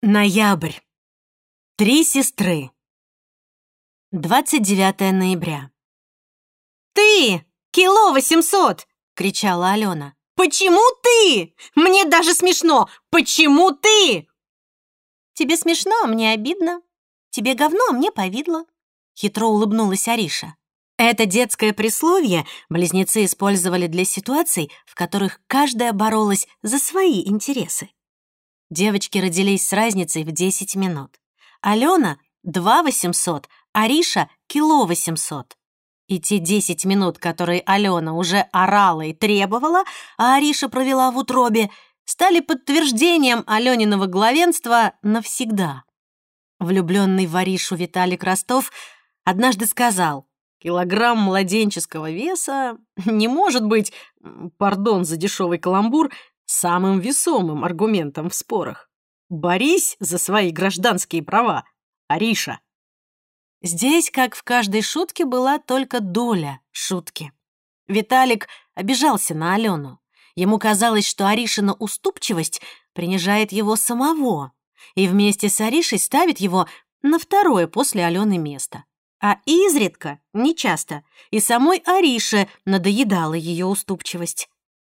Ноябрь. Три сестры. 29 ноября. «Ты! Кило восемьсот!» — кричала Алена. «Почему ты? Мне даже смешно! Почему ты?» «Тебе смешно, а мне обидно. Тебе говно, а мне повидло», — хитро улыбнулась Ариша. Это детское присловие близнецы использовали для ситуаций, в которых каждая боролась за свои интересы. Девочки родились с разницей в 10 минут. Алена — 2 800, Ариша — кило 800. И те 10 минут, которые Алена уже орала и требовала, а Ариша провела в утробе, стали подтверждением Алёниного главенства навсегда. Влюбленный в Аришу Виталик Ростов однажды сказал, «Килограмм младенческого веса не может быть, пардон за дешевый каламбур, самым весомым аргументом в спорах. Борись за свои гражданские права, Ариша. Здесь, как в каждой шутке, была только доля шутки. Виталик обижался на Алену. Ему казалось, что Аришина уступчивость принижает его самого и вместе с Аришей ставит его на второе после Алены место. А изредка, нечасто, и самой Арише надоедала ее уступчивость.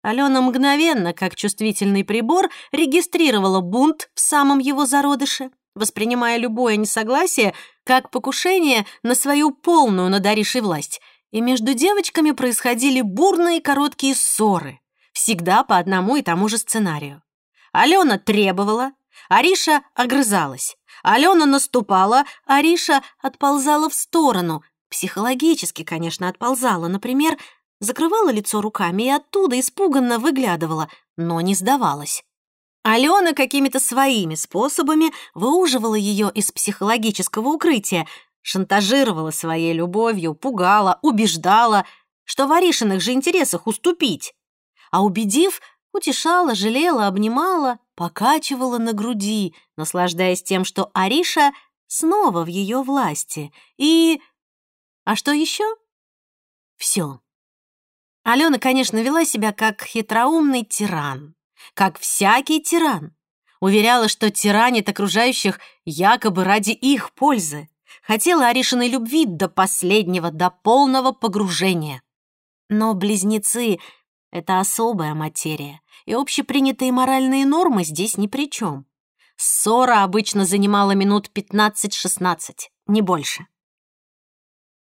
Алена мгновенно, как чувствительный прибор, регистрировала бунт в самом его зародыше, воспринимая любое несогласие как покушение на свою полную над Аришей власть. И между девочками происходили бурные короткие ссоры, всегда по одному и тому же сценарию. Алена требовала, Ариша огрызалась. Алена наступала, Ариша отползала в сторону. Психологически, конечно, отползала. Например, закрывала лицо руками и оттуда испуганно выглядывала, но не сдавалась. Алена какими-то своими способами выуживала ее из психологического укрытия, шантажировала своей любовью, пугала, убеждала, что в Аришиных же интересах уступить. А убедив, утешала, жалела, обнимала, покачивала на груди, наслаждаясь тем, что Ариша снова в ее власти. И... А что еще? Все. Алена, конечно, вела себя как хитроумный тиран, как всякий тиран. Уверяла, что тиранит окружающих якобы ради их пользы. Хотела Аришиной любви до последнего, до полного погружения. Но близнецы — это особая материя, и общепринятые моральные нормы здесь ни при чем. Ссора обычно занимала минут 15-16, не больше.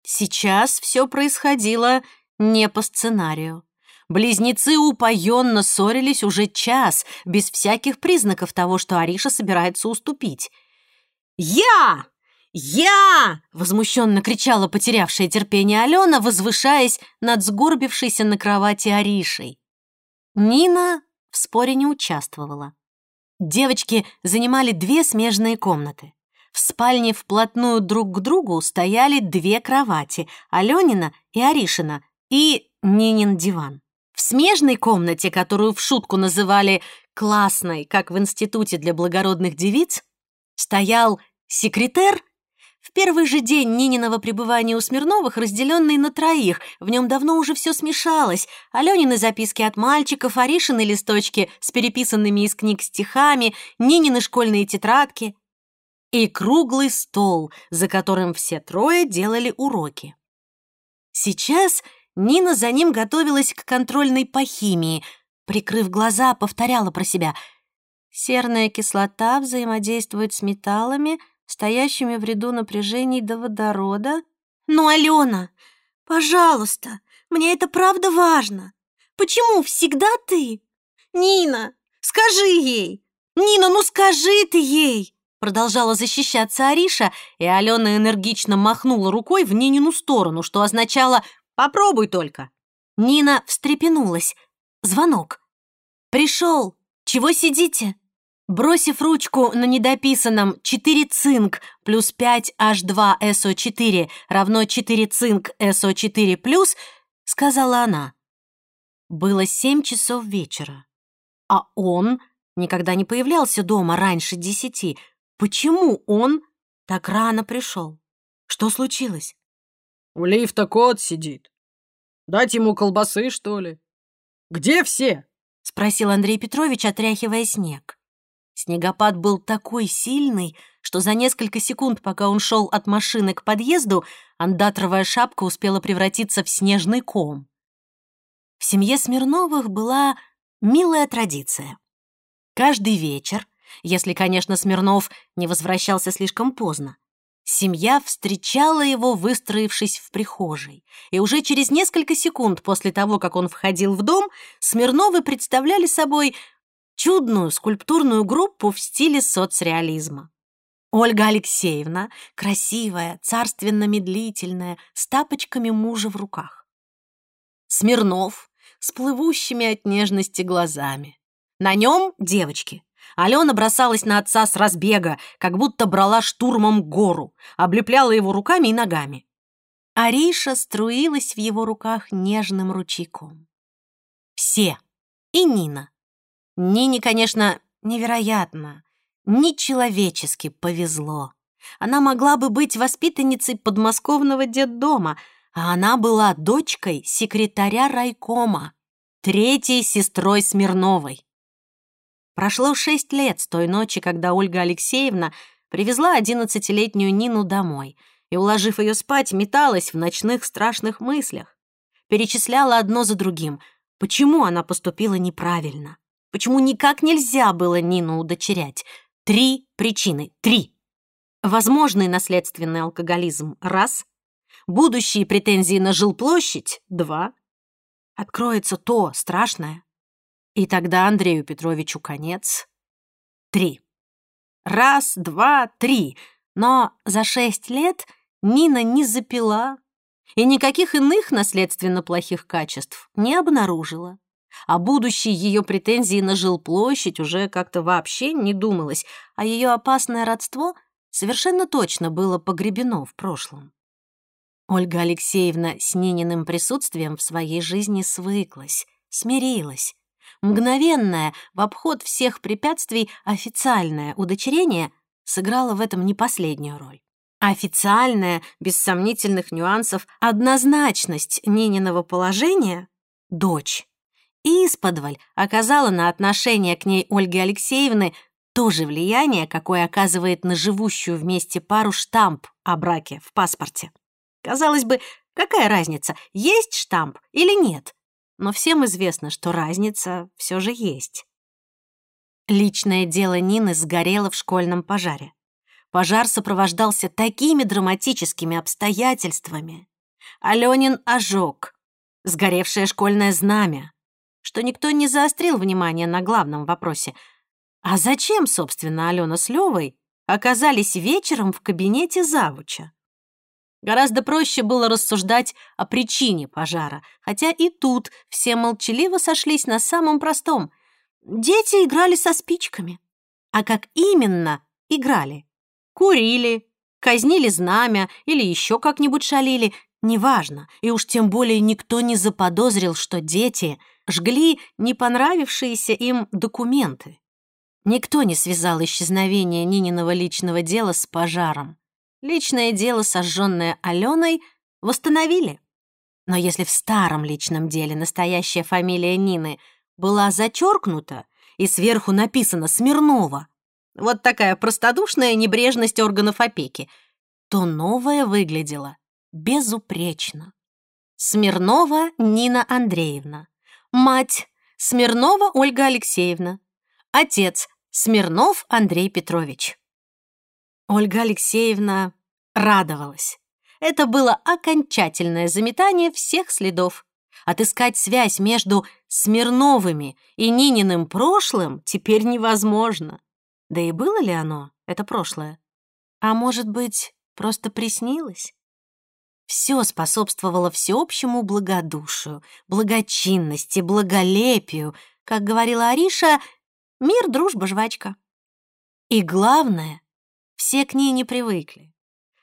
Сейчас все происходило не по сценарию. Близнецы упоенно ссорились уже час, без всяких признаков того, что Ариша собирается уступить. «Я! Я!» — возмущенно кричала потерявшая терпение Алена, возвышаясь над сгорбившейся на кровати Аришей. Нина в споре не участвовала. Девочки занимали две смежные комнаты. В спальне вплотную друг к другу стояли две кровати — Аленина и Аришина, и Нинин диван. В смежной комнате, которую в шутку называли «классной», как в институте для благородных девиц, стоял секретер, в первый же день Нининого пребывания у Смирновых, разделенный на троих, в нем давно уже все смешалось. Аленины записки от мальчиков, Аришины листочки с переписанными из книг стихами, Нинины школьные тетрадки и круглый стол, за которым все трое делали уроки. Сейчас Нина за ним готовилась к контрольной по химии. Прикрыв глаза, повторяла про себя. Серная кислота взаимодействует с металлами, стоящими в ряду напряжений до водорода. «Ну, Алена, пожалуйста, мне это правда важно. Почему всегда ты? Нина, скажи ей! Нина, ну скажи ты ей!» Продолжала защищаться Ариша, и Алена энергично махнула рукой в Нинину сторону, что означало Попробуй только». Нина встрепенулась. Звонок. «Пришел! Чего сидите?» Бросив ручку на недописанном 4 цинк плюс 5 H2SO4 равно 4 цинк SO4 плюс, сказала она. Было 7 часов вечера. А он никогда не появлялся дома раньше десяти. Почему он так рано пришел? Что случилось? У лифта кот сидит. Дать ему колбасы, что ли? Где все?» — спросил Андрей Петрович, отряхивая снег. Снегопад был такой сильный, что за несколько секунд, пока он шел от машины к подъезду, андатровая шапка успела превратиться в снежный ком. В семье Смирновых была милая традиция. Каждый вечер, если, конечно, Смирнов не возвращался слишком поздно, семья встречала его, выстроившись в прихожей. И уже через несколько секунд после того, как он входил в дом, Смирновы представляли собой чудную скульптурную группу в стиле соцреализма. Ольга Алексеевна, красивая, царственно-медлительная, с тапочками мужа в руках. Смирнов с плывущими от нежности глазами. На нем девочки. Алена бросалась на отца с разбега, как будто брала штурмом гору, облепляла его руками и ногами. Ариша струилась в его руках нежным ручейком. Все. И Нина. Нине, конечно, невероятно, нечеловечески повезло. Она могла бы быть воспитанницей подмосковного детдома, а она была дочкой секретаря райкома, третьей сестрой Смирновой. Прошло шесть лет с той ночи, когда Ольга Алексеевна привезла одиннадцатилетнюю Нину домой и, уложив ее спать, металась в ночных страшных мыслях. Перечисляла одно за другим, почему она поступила неправильно. Почему никак нельзя было Нину удочерять? Три причины. Три. Возможный наследственный алкоголизм – раз. Будущие претензии на жилплощадь – два. Откроется то страшное. И тогда Андрею Петровичу конец. Три. Раз, два, три. Но за шесть лет Нина не запила и никаких иных наследственно плохих качеств не обнаружила. О будущей ее претензии на жилплощадь уже как-то вообще не думалось, а ее опасное родство совершенно точно было погребено в прошлом. Ольга Алексеевна с Нининым присутствием в своей жизни свыклась, смирилась. Мгновенное, в обход всех препятствий, официальное удочерение сыграло в этом не последнюю роль. Официальная, без сомнительных нюансов, однозначность Нининого положения — дочь и исподволь оказала на отношение к ней Ольги Алексеевны то же влияние, какое оказывает на живущую вместе пару штамп о браке в паспорте. Казалось бы, какая разница, есть штамп или нет? Но всем известно, что разница все же есть. Личное дело Нины сгорело в школьном пожаре. Пожар сопровождался такими драматическими обстоятельствами. Аленин ожог, сгоревшее школьное знамя, что никто не заострил внимание на главном вопросе. А зачем, собственно, Алена с Левой оказались вечером в кабинете завуча? Гораздо проще было рассуждать о причине пожара, хотя и тут все молчаливо сошлись на самом простом. Дети играли со спичками. А как именно играли? Курили, казнили знамя или еще как-нибудь шалили, неважно, и уж тем более никто не заподозрил, что дети жгли не понравившиеся им документы. Никто не связал исчезновение Нининого личного дела с пожаром. Личное дело, сожженное Аленой, восстановили. Но если в старом личном деле настоящая фамилия Нины была зачеркнута и сверху написано «Смирнова», вот такая простодушная небрежность органов опеки, то новое выглядело безупречно. Смирнова Нина Андреевна. Мать Смирнова Ольга Алексеевна. Отец Смирнов Андрей Петрович. Ольга Алексеевна радовалась. Это было окончательное заметание всех следов. Отыскать связь между Смирновыми и Нининым прошлым теперь невозможно. Да и было ли оно, это прошлое? А может быть, просто приснилось? Все способствовало всеобщему благодушию, благочинности, благолепию. Как говорила Ариша, мир, дружба, жвачка. И главное, все к ней не привыкли.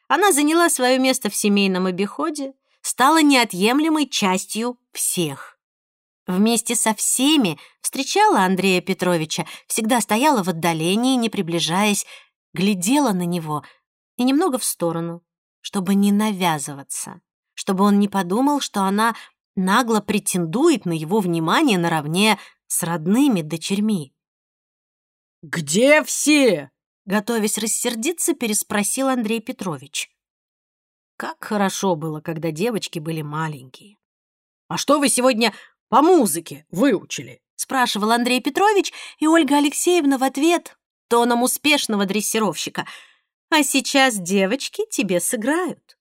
Она заняла свое место в семейном обиходе, стала неотъемлемой частью всех. Вместе со всеми встречала Андрея Петровича, всегда стояла в отдалении, не приближаясь, глядела на него и немного в сторону, чтобы не навязываться, чтобы он не подумал, что она нагло претендует на его внимание наравне с родными дочерьми. Где все?» Готовясь рассердиться, переспросил Андрей Петрович. Как хорошо было, когда девочки были маленькие. «А что вы сегодня по музыке выучили?» спрашивал Андрей Петрович, и Ольга Алексеевна в ответ тоном успешного дрессировщика. «А сейчас девочки тебе сыграют».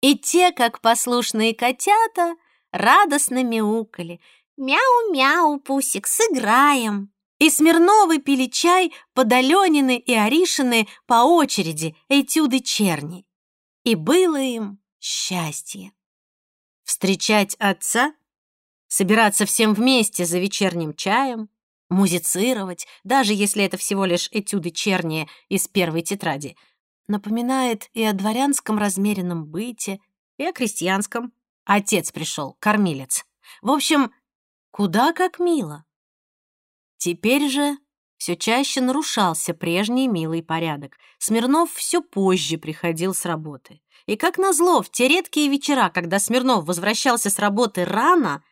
И те, как послушные котята, радостно мяукали. «Мяу-мяу, Пусик, сыграем!» И Смирновы пили чай под Аленины и Аришины по очереди этюды черни. И было им счастье. Встречать отца, собираться всем вместе за вечерним чаем, музицировать, даже если это всего лишь этюды черни из первой тетради, напоминает и о дворянском размеренном быте, и о крестьянском. Отец пришел, кормилец. В общем, куда как мило. Теперь же все чаще нарушался прежний милый порядок. Смирнов все позже приходил с работы. И как назло, в те редкие вечера, когда Смирнов возвращался с работы рано,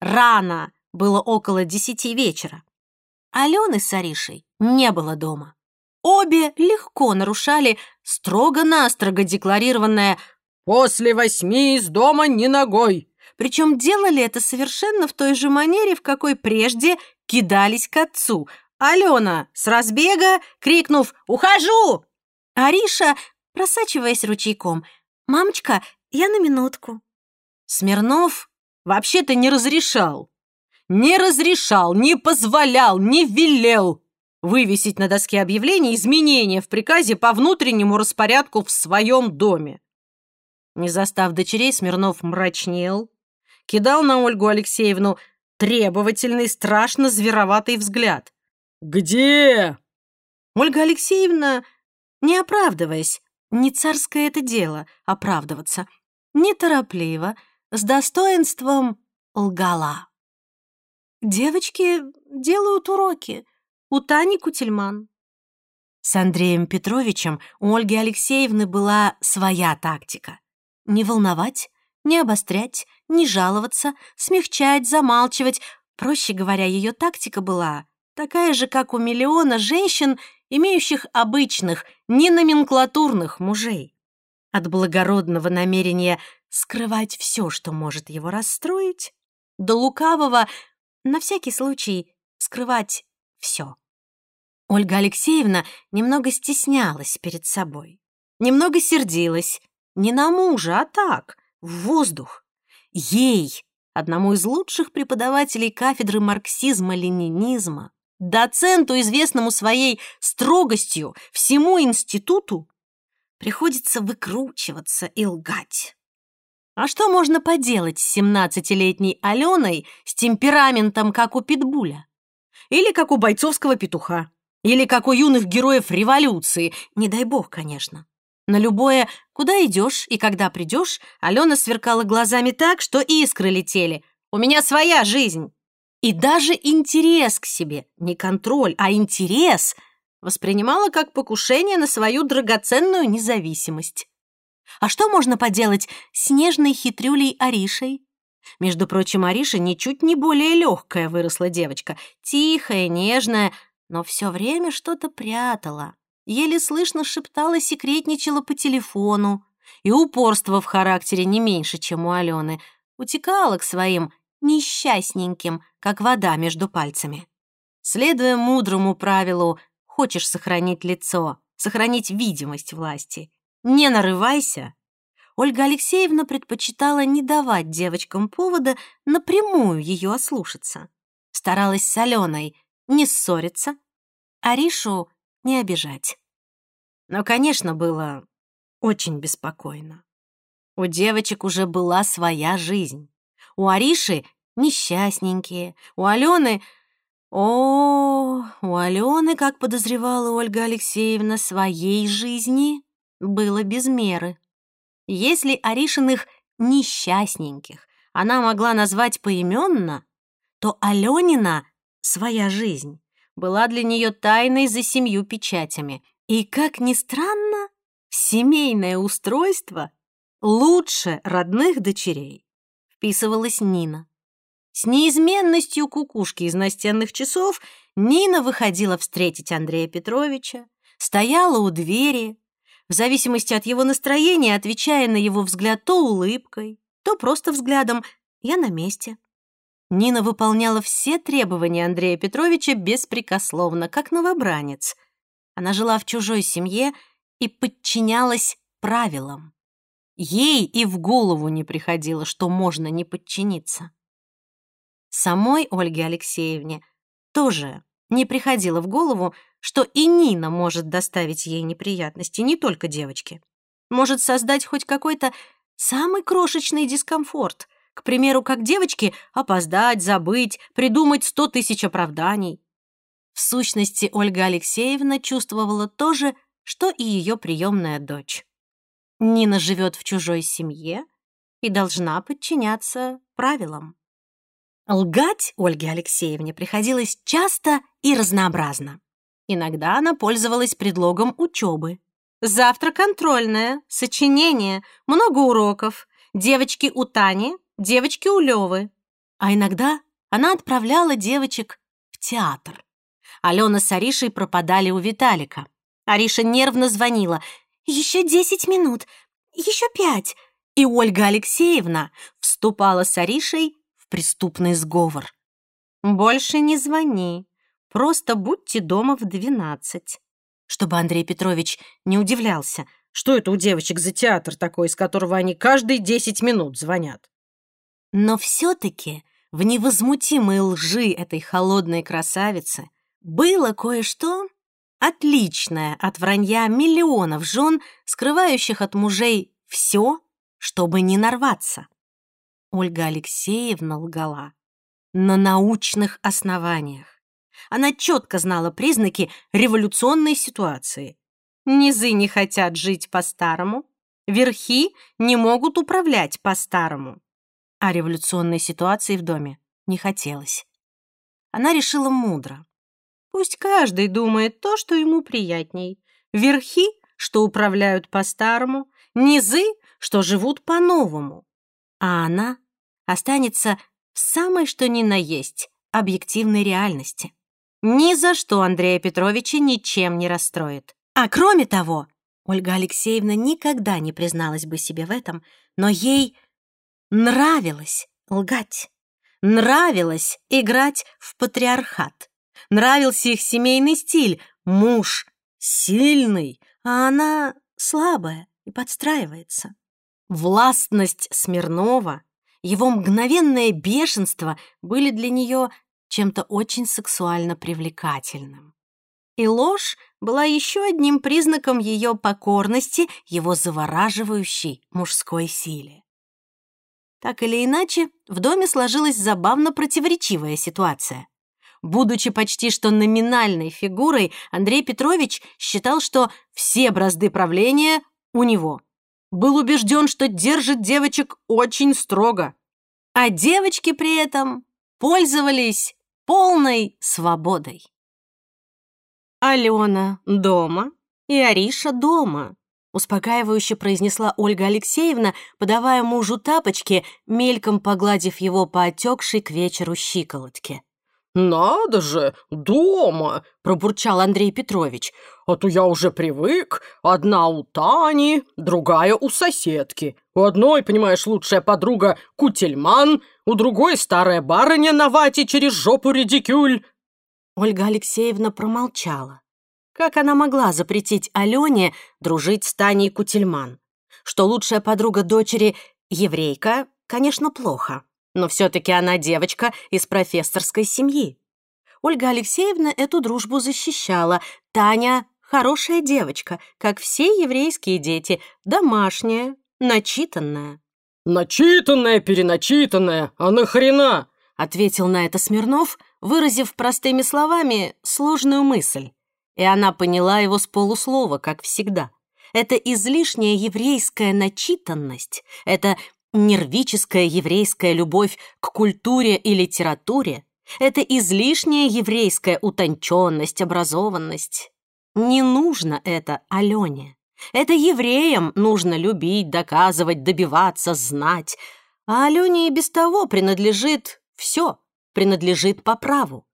рано, было около десяти вечера, Алены с Аришей не было дома. Обе легко нарушали строго-настрого декларированное «после восьми из дома ни ногой». Причем делали это совершенно в той же манере, в какой прежде кидались к отцу. Алена с разбега, крикнув «Ухожу!» Ариша, просачиваясь ручейком, «Мамочка, я на минутку». Смирнов вообще-то не разрешал. Не разрешал, не позволял, не велел вывесить на доске объявлений изменения в приказе по внутреннему распорядку в своем доме. Не застав дочерей, Смирнов мрачнел, кидал на Ольгу Алексеевну требовательный, страшно звероватый взгляд. «Где?» Ольга Алексеевна, не оправдываясь, не царское это дело оправдываться, неторопливо, с достоинством лгала. «Девочки делают уроки. У Тани Кутельман». С Андреем Петровичем у Ольги Алексеевны была своя тактика. Не волновать, не обострять, не жаловаться, смягчать, замалчивать. Проще говоря, ее тактика была такая же, как у миллиона женщин, имеющих обычных, не номенклатурных мужей. От благородного намерения скрывать все, что может его расстроить, до лукавого, на всякий случай, скрывать все. Ольга Алексеевна немного стеснялась перед собой, немного сердилась, не на мужа, а так, в воздух. Ей, одному из лучших преподавателей кафедры марксизма-ленинизма, доценту, известному своей строгостью всему институту, приходится выкручиваться и лгать. А что можно поделать с семнадцатилетней Аленой с темпераментом, как у питбуля? Или как у бойцовского петуха? Или как у юных героев революции? Не дай бог, конечно. На любое «куда идешь и когда придешь» Алена сверкала глазами так, что искры летели. «У меня своя жизнь!» И даже интерес к себе, не контроль, а интерес, воспринимала как покушение на свою драгоценную независимость. А что можно поделать с нежной хитрюлей Аришей? Между прочим, Ариша ничуть не более легкая выросла девочка, тихая, нежная, но все время что-то прятала еле слышно шептала, секретничала по телефону, и упорство в характере не меньше, чем у Алены, утекала к своим несчастненьким, как вода между пальцами. Следуя мудрому правилу «хочешь сохранить лицо, сохранить видимость власти, не нарывайся», Ольга Алексеевна предпочитала не давать девочкам повода напрямую ее ослушаться. Старалась с Аленой не ссориться, Аришу не обижать. Но, конечно, было очень беспокойно. У девочек уже была своя жизнь. У Ариши несчастненькие, у Алены... О, у Алены, как подозревала Ольга Алексеевна, своей жизни было без меры. Если Аришиных несчастненьких она могла назвать поименно, то Аленина — своя жизнь была для нее тайной за семью печатями. И, как ни странно, семейное устройство лучше родных дочерей вписывалась Нина. С неизменностью кукушки из настенных часов Нина выходила встретить Андрея Петровича, стояла у двери, в зависимости от его настроения, отвечая на его взгляд то улыбкой, то просто взглядом «я на месте». Нина выполняла все требования Андрея Петровича беспрекословно, как новобранец. Она жила в чужой семье и подчинялась правилам. Ей и в голову не приходило, что можно не подчиниться. Самой Ольге Алексеевне тоже не приходило в голову, что и Нина может доставить ей неприятности, не только девочке. Может создать хоть какой-то самый крошечный дискомфорт, к примеру, как девочке опоздать, забыть, придумать сто тысяч оправданий. В сущности, Ольга Алексеевна чувствовала то же, что и ее приемная дочь. Нина живет в чужой семье и должна подчиняться правилам. Лгать Ольге Алексеевне приходилось часто и разнообразно. Иногда она пользовалась предлогом учебы. Завтра контрольная, сочинение, много уроков, девочки у Тани, девочки у Лёвы. А иногда она отправляла девочек в театр. Алена с Аришей пропадали у Виталика. Ариша нервно звонила. «Еще десять минут, еще пять». И Ольга Алексеевна вступала с Аришей в преступный сговор. «Больше не звони, просто будьте дома в двенадцать». Чтобы Андрей Петрович не удивлялся, что это у девочек за театр такой, из которого они каждые десять минут звонят. Но все-таки в невозмутимой лжи этой холодной красавицы было кое-что отличное от вранья миллионов жен, скрывающих от мужей все, чтобы не нарваться. Ольга Алексеевна лгала на научных основаниях. Она четко знала признаки революционной ситуации. Низы не хотят жить по-старому, верхи не могут управлять по-старому а революционной ситуации в доме не хотелось. Она решила мудро. Пусть каждый думает то, что ему приятней. Верхи, что управляют по-старому, низы, что живут по-новому. А она останется в самой что ни на есть объективной реальности. Ни за что Андрея Петровича ничем не расстроит. А кроме того, Ольга Алексеевна никогда не призналась бы себе в этом, но ей Нравилось лгать. Нравилось играть в патриархат. Нравился их семейный стиль. Муж сильный, а она слабая и подстраивается. Властность Смирнова, его мгновенное бешенство были для нее чем-то очень сексуально привлекательным. И ложь была еще одним признаком ее покорности, его завораживающей мужской силе. Так или иначе, в доме сложилась забавно противоречивая ситуация. Будучи почти что номинальной фигурой, Андрей Петрович считал, что все бразды правления у него. Был убежден, что держит девочек очень строго. А девочки при этом пользовались полной свободой. Алена дома и Ариша дома. Успокаивающе произнесла Ольга Алексеевна, подавая мужу тапочки, мельком погладив его по отекшей к вечеру щиколотке. «Надо же, дома!» — пробурчал Андрей Петрович. «А то я уже привык. Одна у Тани, другая у соседки. У одной, понимаешь, лучшая подруга Кутельман, у другой старая барыня на вате через жопу редикюль». Ольга Алексеевна промолчала. Как она могла запретить Алене дружить с Таней Кутельман? Что лучшая подруга дочери еврейка, конечно, плохо. Но все-таки она девочка из профессорской семьи. Ольга Алексеевна эту дружбу защищала. Таня — хорошая девочка, как все еврейские дети, домашняя, начитанная. «Начитанная, переначитанная, а нахрена?» — ответил на это Смирнов, выразив простыми словами сложную мысль. И она поняла его с полуслова, как всегда. Это излишняя еврейская начитанность, это нервическая еврейская любовь к культуре и литературе, это излишняя еврейская утонченность, образованность. Не нужно это Алене. Это евреям нужно любить, доказывать, добиваться, знать. А Алене и без того принадлежит все принадлежит по праву.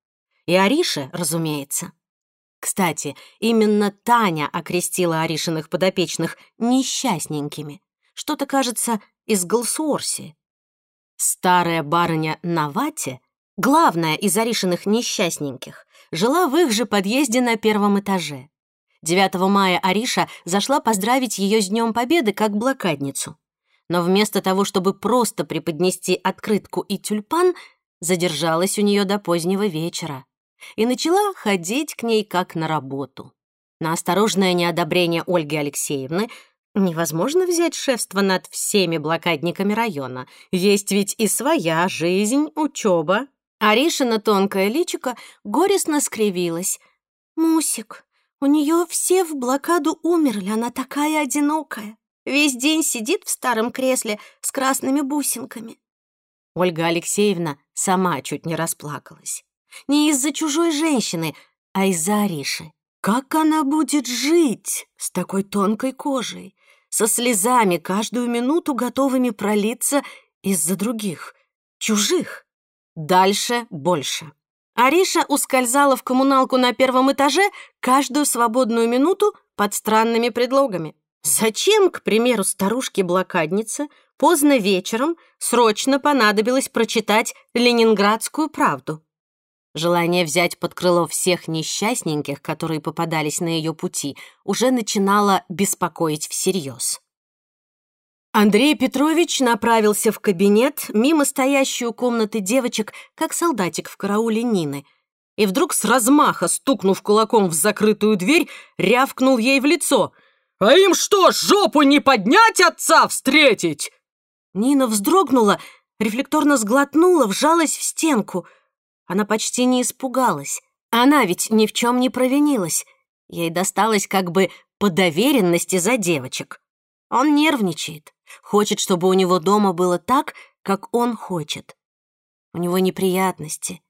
И Арише, разумеется. Кстати, именно Таня окрестила Аришиных подопечных несчастненькими. Что-то, кажется, из Голсуорси. Старая барыня Навате, главная из Аришиных несчастненьких, жила в их же подъезде на первом этаже. 9 мая Ариша зашла поздравить ее с Днем Победы как блокадницу. Но вместо того, чтобы просто преподнести открытку и тюльпан, задержалась у нее до позднего вечера и начала ходить к ней как на работу. На осторожное неодобрение Ольги Алексеевны невозможно взять шефство над всеми блокадниками района. Есть ведь и своя жизнь, учеба. Аришина тонкое личико горестно скривилась. «Мусик, у нее все в блокаду умерли, она такая одинокая. Весь день сидит в старом кресле с красными бусинками». Ольга Алексеевна сама чуть не расплакалась. Не из-за чужой женщины, а из-за Ариши. Как она будет жить с такой тонкой кожей, со слезами каждую минуту готовыми пролиться из-за других, чужих? Дальше больше. Ариша ускользала в коммуналку на первом этаже каждую свободную минуту под странными предлогами. Зачем, к примеру, старушке-блокаднице поздно вечером срочно понадобилось прочитать «Ленинградскую правду»? Желание взять под крыло всех несчастненьких, которые попадались на ее пути, уже начинало беспокоить всерьез. Андрей Петрович направился в кабинет мимо стоящую комнаты девочек, как солдатик в карауле Нины, и вдруг с размаха, стукнув кулаком в закрытую дверь, рявкнул ей в лицо. «А им что, жопу не поднять отца встретить?» Нина вздрогнула, рефлекторно сглотнула, вжалась в стенку — она почти не испугалась. Она ведь ни в чем не провинилась. Ей досталось как бы по доверенности за девочек. Он нервничает, хочет, чтобы у него дома было так, как он хочет. У него неприятности.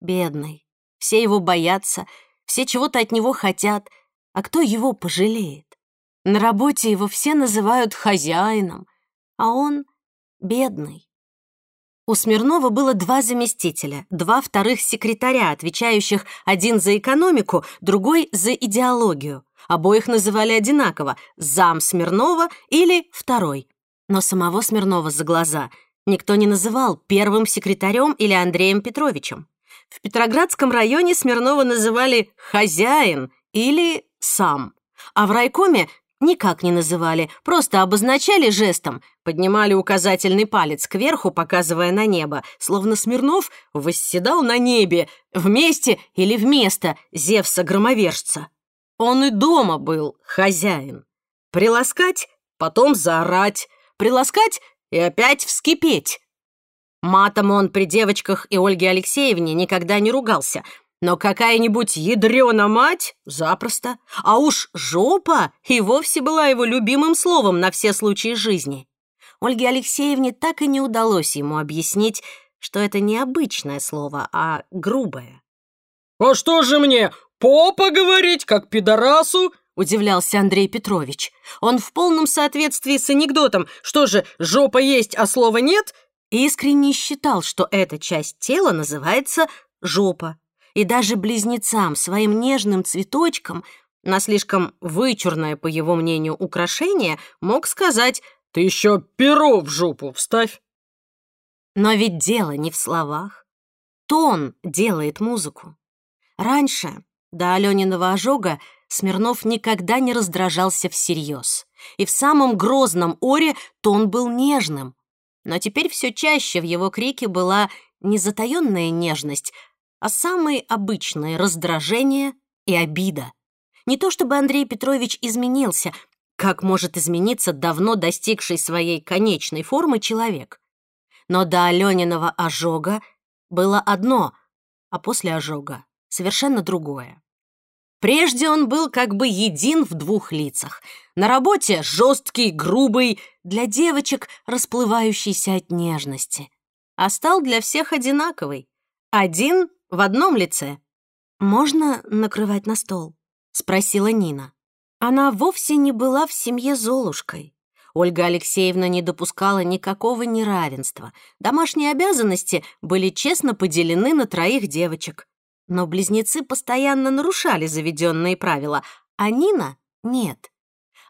Бедный. Все его боятся, все чего-то от него хотят. А кто его пожалеет? На работе его все называют хозяином, а он бедный. У Смирнова было два заместителя, два вторых секретаря, отвечающих один за экономику, другой за идеологию. Обоих называли одинаково — зам Смирнова или второй. Но самого Смирнова за глаза никто не называл первым секретарем или Андреем Петровичем. В Петроградском районе Смирнова называли «хозяин» или «сам», а в райкоме никак не называли, просто обозначали жестом, поднимали указательный палец кверху, показывая на небо, словно Смирнов восседал на небе, вместе или вместо Зевса-громовержца. Он и дома был хозяин. Приласкать, потом заорать, приласкать и опять вскипеть. Матом он при девочках и Ольге Алексеевне никогда не ругался — но какая-нибудь ядрена мать — запросто. А уж жопа и вовсе была его любимым словом на все случаи жизни. Ольге Алексеевне так и не удалось ему объяснить, что это не обычное слово, а грубое. «А что же мне, попа говорить, как пидорасу?» — удивлялся Андрей Петрович. Он в полном соответствии с анекдотом «Что же, жопа есть, а слова нет?» искренне считал, что эта часть тела называется жопа и даже близнецам, своим нежным цветочкам, на слишком вычурное, по его мнению, украшение, мог сказать «Ты еще перо в жопу вставь». Но ведь дело не в словах. Тон делает музыку. Раньше, до Алёниного ожога, Смирнов никогда не раздражался всерьез. И в самом грозном оре тон был нежным. Но теперь все чаще в его крике была не затаённая нежность, а самые обычные раздражения и обида. Не то чтобы Андрей Петрович изменился, как может измениться давно достигший своей конечной формы человек. Но до Алёниного ожога было одно, а после ожога совершенно другое. Прежде он был как бы един в двух лицах. На работе жесткий, грубый, для девочек расплывающийся от нежности. А стал для всех одинаковый. Один в одном лице. «Можно накрывать на стол?» — спросила Нина. Она вовсе не была в семье Золушкой. Ольга Алексеевна не допускала никакого неравенства. Домашние обязанности были честно поделены на троих девочек. Но близнецы постоянно нарушали заведенные правила, а Нина — нет.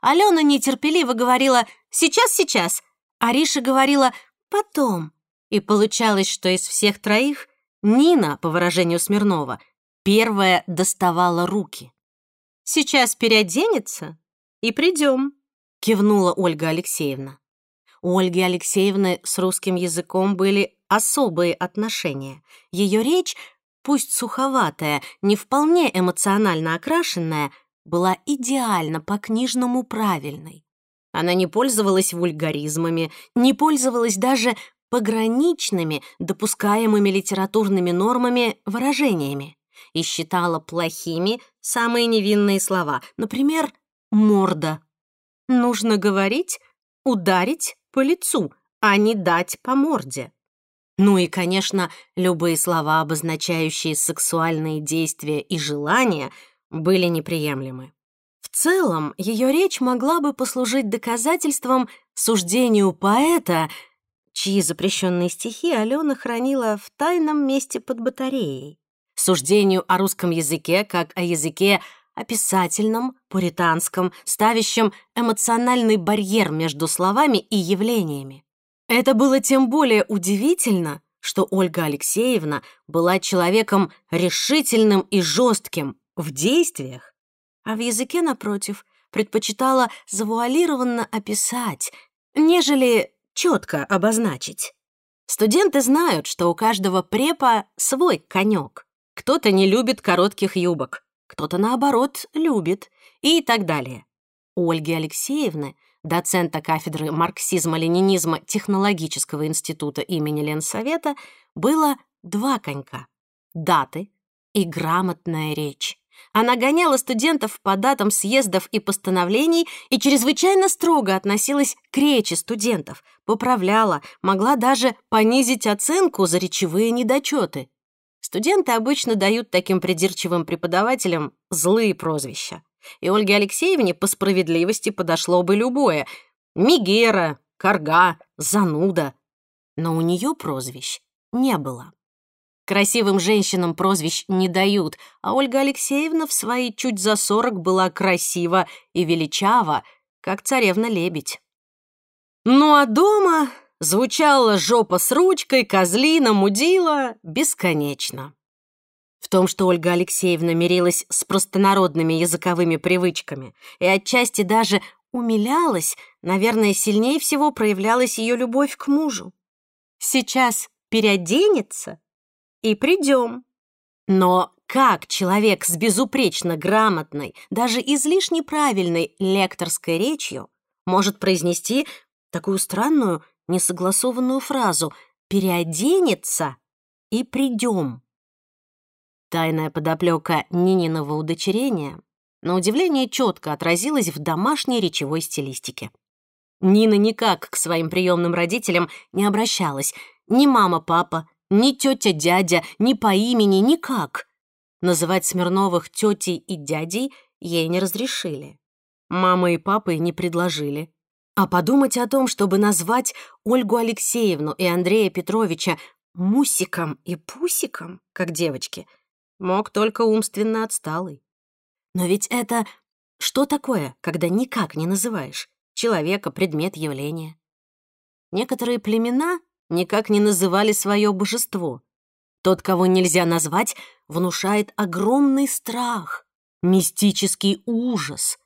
Алена нетерпеливо говорила «сейчас, сейчас», а Риша говорила «потом». И получалось, что из всех троих Нина, по выражению Смирнова, первая доставала руки. «Сейчас переоденется и придем», — кивнула Ольга Алексеевна. У Ольги Алексеевны с русским языком были особые отношения. Ее речь, пусть суховатая, не вполне эмоционально окрашенная, была идеально по-книжному правильной. Она не пользовалась вульгаризмами, не пользовалась даже пограничными, допускаемыми литературными нормами выражениями и считала плохими самые невинные слова, например, «морда». Нужно говорить «ударить по лицу», а не «дать по морде». Ну и, конечно, любые слова, обозначающие сексуальные действия и желания, были неприемлемы. В целом, ее речь могла бы послужить доказательством суждению поэта, чьи запрещенные стихи Алена хранила в тайном месте под батареей, суждению о русском языке как о языке описательном, пуританском, ставящем эмоциональный барьер между словами и явлениями. Это было тем более удивительно, что Ольга Алексеевна была человеком решительным и жестким в действиях, а в языке, напротив, предпочитала завуалированно описать, нежели четко обозначить. Студенты знают, что у каждого препа свой конек. Кто-то не любит коротких юбок, кто-то, наоборот, любит и так далее. У Ольги Алексеевны, доцента кафедры марксизма-ленинизма Технологического института имени Ленсовета, было два конька — даты и грамотная речь. Она гоняла студентов по датам съездов и постановлений и чрезвычайно строго относилась к речи студентов, поправляла, могла даже понизить оценку за речевые недочеты. Студенты обычно дают таким придирчивым преподавателям злые прозвища. И Ольге Алексеевне по справедливости подошло бы любое — Мигера, Карга, Зануда. Но у нее прозвищ не было. Красивым женщинам прозвищ не дают, а Ольга Алексеевна в свои чуть за сорок была красива и величава, как царевна-лебедь. Ну а дома звучала жопа с ручкой, козлина, мудила бесконечно. В том, что Ольга Алексеевна мирилась с простонародными языковыми привычками и отчасти даже умилялась, наверное, сильнее всего проявлялась ее любовь к мужу. Сейчас переоденется и придем. Но как человек с безупречно грамотной, даже излишне правильной лекторской речью может произнести такую странную, несогласованную фразу «переоденется и придем». Тайная подоплека Нининого удочерения на удивление четко отразилась в домашней речевой стилистике. Нина никак к своим приемным родителям не обращалась, ни мама-папа, ни тетя-дядя, ни по имени, никак. Называть Смирновых тетей и дядей ей не разрешили. Мама и папа не предложили. А подумать о том, чтобы назвать Ольгу Алексеевну и Андрея Петровича Мусиком и Пусиком, как девочки, мог только умственно отсталый. Но ведь это что такое, когда никак не называешь человека, предмет явления? Некоторые племена никак не называли свое божество. Тот, кого нельзя назвать, внушает огромный страх, мистический ужас.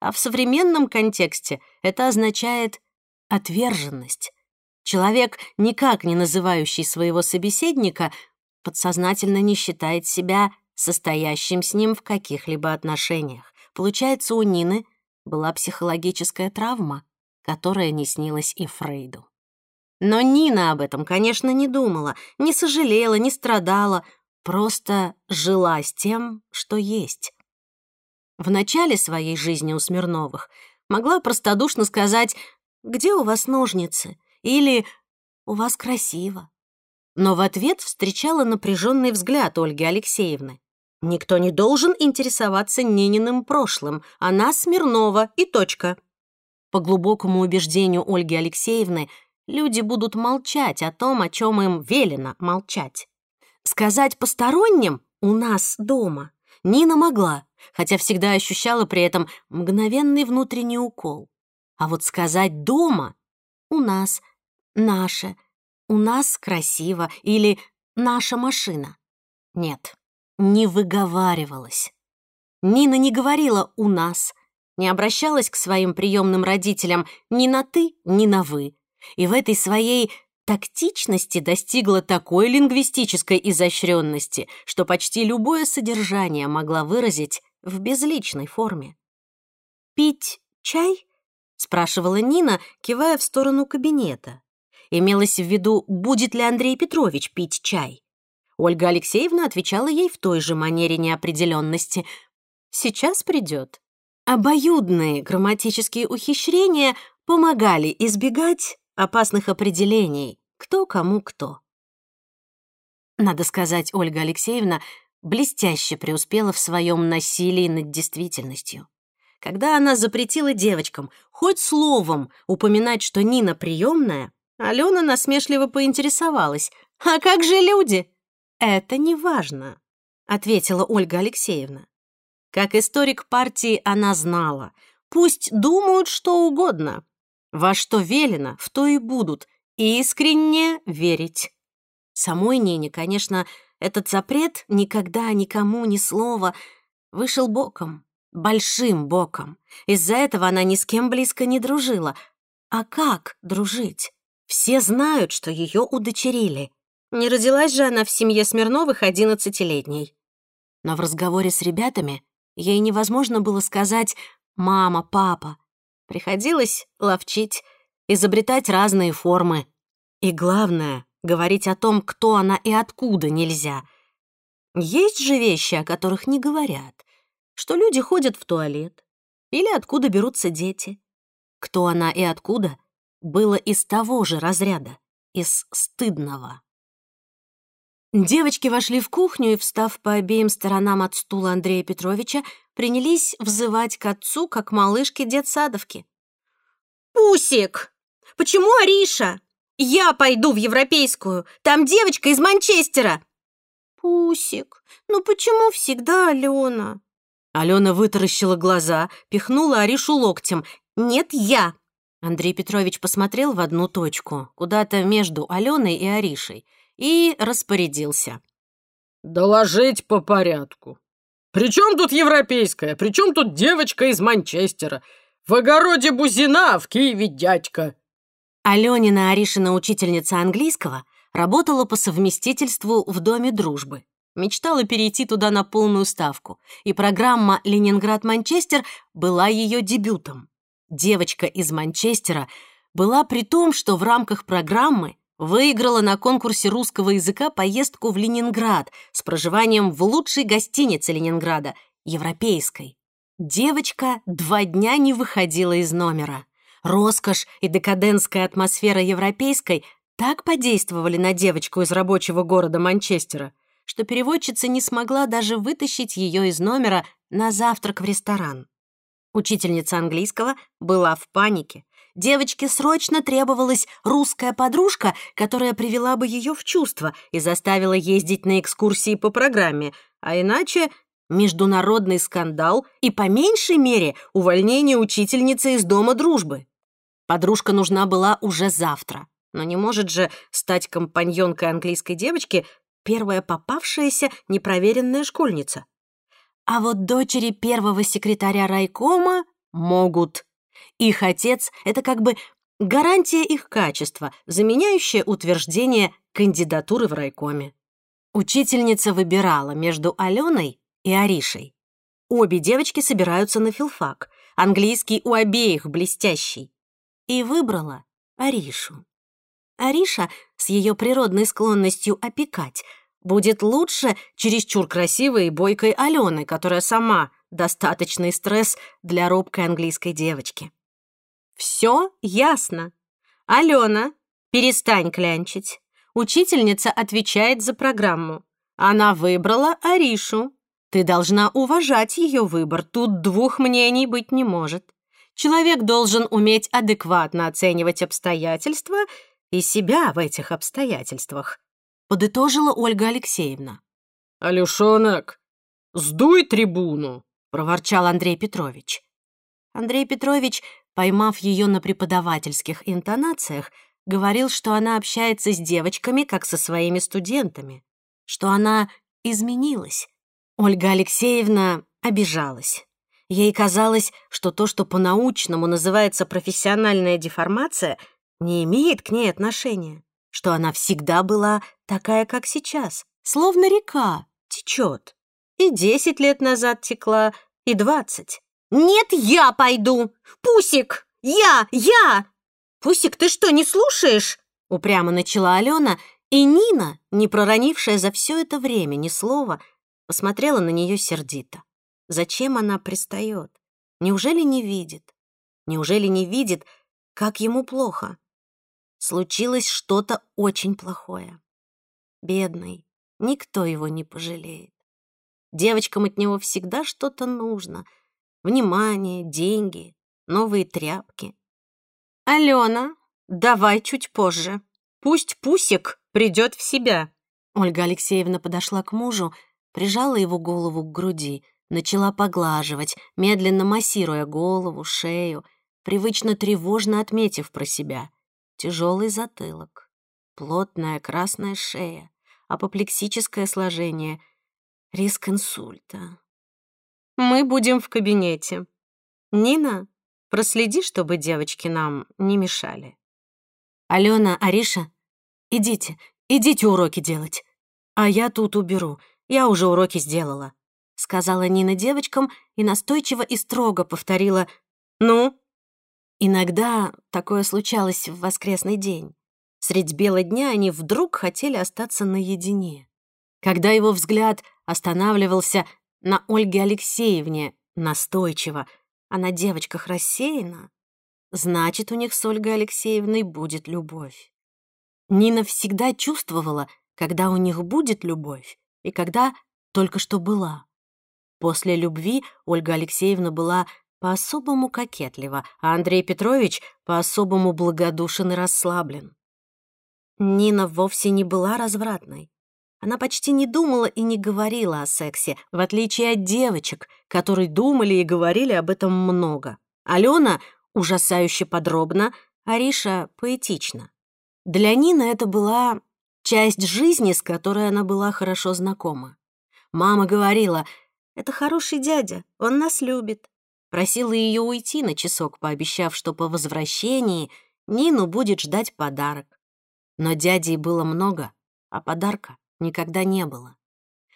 А в современном контексте это означает отверженность. Человек, никак не называющий своего собеседника, подсознательно не считает себя состоящим с ним в каких-либо отношениях. Получается, у Нины была психологическая травма, которая не снилась и Фрейду. Но Нина об этом, конечно, не думала, не сожалела, не страдала, просто жила с тем, что есть. В начале своей жизни у Смирновых могла простодушно сказать «Где у вас ножницы?» или «У вас красиво». Но в ответ встречала напряженный взгляд Ольги Алексеевны. Никто не должен интересоваться Нининым прошлым. Она Смирнова и точка. По глубокому убеждению Ольги Алексеевны, люди будут молчать о том, о чем им велено молчать. Сказать посторонним «у нас дома» Нина могла, хотя всегда ощущала при этом мгновенный внутренний укол. А вот сказать «дома» «у нас», «наше», «у нас красиво» или «наша машина» нет, не выговаривалась. Нина не говорила «у нас», не обращалась к своим приемным родителям ни на «ты», ни на «вы». И в этой своей тактичности достигла такой лингвистической изощренности, что почти любое содержание могла выразить в безличной форме. «Пить чай?» — спрашивала Нина, кивая в сторону кабинета. Имелось в виду, будет ли Андрей Петрович пить чай. Ольга Алексеевна отвечала ей в той же манере неопределенности. «Сейчас придет». Обоюдные грамматические ухищрения помогали избегать опасных определений, кто кому кто. Надо сказать, Ольга Алексеевна блестяще преуспела в своем насилии над действительностью. Когда она запретила девочкам хоть словом упоминать, что Нина приемная, Алена насмешливо поинтересовалась, «А как же люди?» «Это не важно», — ответила Ольга Алексеевна. Как историк партии она знала, пусть думают что угодно, во что велено, в то и будут, искренне верить. Самой Нине, конечно, этот запрет никогда никому ни слова вышел боком, большим боком. Из-за этого она ни с кем близко не дружила. А как дружить? Все знают, что ее удочерили. Не родилась же она в семье Смирновых одиннадцатилетней. Но в разговоре с ребятами ей невозможно было сказать «мама», «папа», Приходилось ловчить, изобретать разные формы. И главное, говорить о том, кто она и откуда нельзя. Есть же вещи, о которых не говорят. Что люди ходят в туалет. Или откуда берутся дети. Кто она и откуда было из того же разряда, из стыдного. Девочки вошли в кухню и, встав по обеим сторонам от стула Андрея Петровича, принялись взывать к отцу, как малышки детсадовки. «Пусик! Почему Ариша? Я пойду в европейскую, там девочка из Манчестера!» «Пусик, ну почему всегда Алена?» Алена вытаращила глаза, пихнула Аришу локтем. «Нет, я!» Андрей Петрович посмотрел в одну точку, куда-то между Аленой и Аришей, и распорядился. «Доложить по порядку. При чем тут европейская? При чем тут девочка из Манчестера? В огороде Бузина, в Киеве дядька». Аленина Аришина, учительница английского, работала по совместительству в Доме дружбы. Мечтала перейти туда на полную ставку, и программа «Ленинград-Манчестер» была ее дебютом. Девочка из Манчестера была при том, что в рамках программы выиграла на конкурсе русского языка поездку в Ленинград с проживанием в лучшей гостинице Ленинграда, европейской. Девочка два дня не выходила из номера. Роскошь и декадентская атмосфера европейской так подействовали на девочку из рабочего города Манчестера, что переводчица не смогла даже вытащить ее из номера на завтрак в ресторан. Учительница английского была в панике. Девочке срочно требовалась русская подружка, которая привела бы ее в чувство и заставила ездить на экскурсии по программе, а иначе международный скандал и, по меньшей мере, увольнение учительницы из Дома дружбы. Подружка нужна была уже завтра, но не может же стать компаньонкой английской девочки первая попавшаяся непроверенная школьница. А вот дочери первого секретаря райкома могут. Их отец — это как бы гарантия их качества, заменяющая утверждение кандидатуры в райкоме. Учительница выбирала между Аленой и Аришей. Обе девочки собираются на филфак. Английский у обеих блестящий. И выбрала Аришу. Ариша с ее природной склонностью опекать будет лучше чересчур красивой и бойкой Алены, которая сама достаточный стресс для робкой английской девочки. Все ясно. Алена, перестань клянчить. Учительница отвечает за программу. Она выбрала Аришу. Ты должна уважать ее выбор, тут двух мнений быть не может. Человек должен уметь адекватно оценивать обстоятельства и себя в этих обстоятельствах», — подытожила Ольга Алексеевна. «Алюшонок, сдуй трибуну», — проворчал Андрей Петрович. Андрей Петрович, поймав ее на преподавательских интонациях, говорил, что она общается с девочками, как со своими студентами, что она изменилась. Ольга Алексеевна обижалась. Ей казалось, что то, что по-научному называется профессиональная деформация, не имеет к ней отношения, что она всегда была такая, как сейчас, словно река, течет. И десять лет назад текла, и двадцать. «Нет, я пойду! Пусик! Я! Я!» «Пусик, ты что, не слушаешь?» Упрямо начала Алена, и Нина, не проронившая за все это время ни слова, посмотрела на нее сердито. Зачем она пристает? Неужели не видит? Неужели не видит, как ему плохо? Случилось что-то очень плохое. Бедный, никто его не пожалеет. Девочкам от него всегда что-то нужно. Внимание, деньги, новые тряпки. «Алена, давай чуть позже. Пусть Пусик придет в себя». Ольга Алексеевна подошла к мужу, прижала его голову к груди, начала поглаживать, медленно массируя голову, шею, привычно тревожно отметив про себя. Тяжелый затылок, плотная красная шея, апоплексическое сложение, риск инсульта. «Мы будем в кабинете. Нина, проследи, чтобы девочки нам не мешали». «Алена, Ариша, идите, идите уроки делать. А я тут уберу, я уже уроки сделала», — сказала Нина девочкам и настойчиво и строго повторила «Ну?» Иногда такое случалось в воскресный день. Средь бела дня они вдруг хотели остаться наедине. Когда его взгляд останавливался на Ольге Алексеевне настойчиво, а на девочках рассеянно, значит, у них с Ольгой Алексеевной будет любовь. Нина всегда чувствовала, когда у них будет любовь и когда только что была. После любви Ольга Алексеевна была по-особому кокетлива, а Андрей Петрович по-особому благодушен и расслаблен. Нина вовсе не была развратной. Она почти не думала и не говорила о сексе, в отличие от девочек, которые думали и говорили об этом много. Алена ужасающе подробно, Ариша поэтично. Для Нины это была часть жизни, с которой она была хорошо знакома. Мама говорила, «Это хороший дядя, он нас любит». Просила ее уйти на часок, пообещав, что по возвращении Нину будет ждать подарок. Но дядей было много, а подарка никогда не было.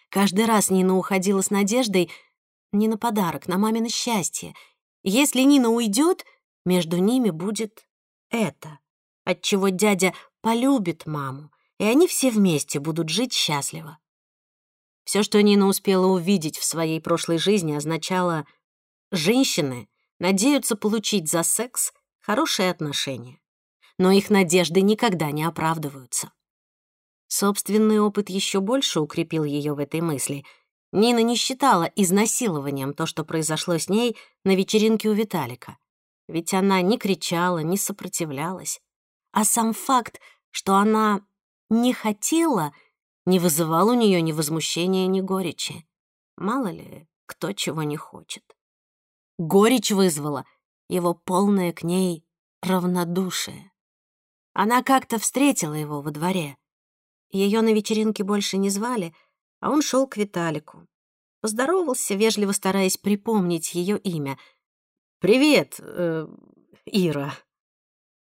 Каждый раз Нина уходила с надеждой не на подарок, на мамино счастье. Если Нина уйдет, между ними будет это, отчего дядя полюбит маму, и они все вместе будут жить счастливо. Все, что Нина успела увидеть в своей прошлой жизни, означало «женщины надеются получить за секс хорошие отношения но их надежды никогда не оправдываются. Собственный опыт еще больше укрепил ее в этой мысли. Нина не считала изнасилованием то, что произошло с ней на вечеринке у Виталика. Ведь она не кричала, не сопротивлялась. А сам факт, что она не хотела, не вызывал у нее ни возмущения, ни горечи. Мало ли, кто чего не хочет. Горечь вызвала его полное к ней равнодушие. Она как-то встретила его во дворе. Ее на вечеринке больше не звали, а он шел к Виталику. Поздоровался, вежливо стараясь припомнить ее имя. «Привет, э, Ира».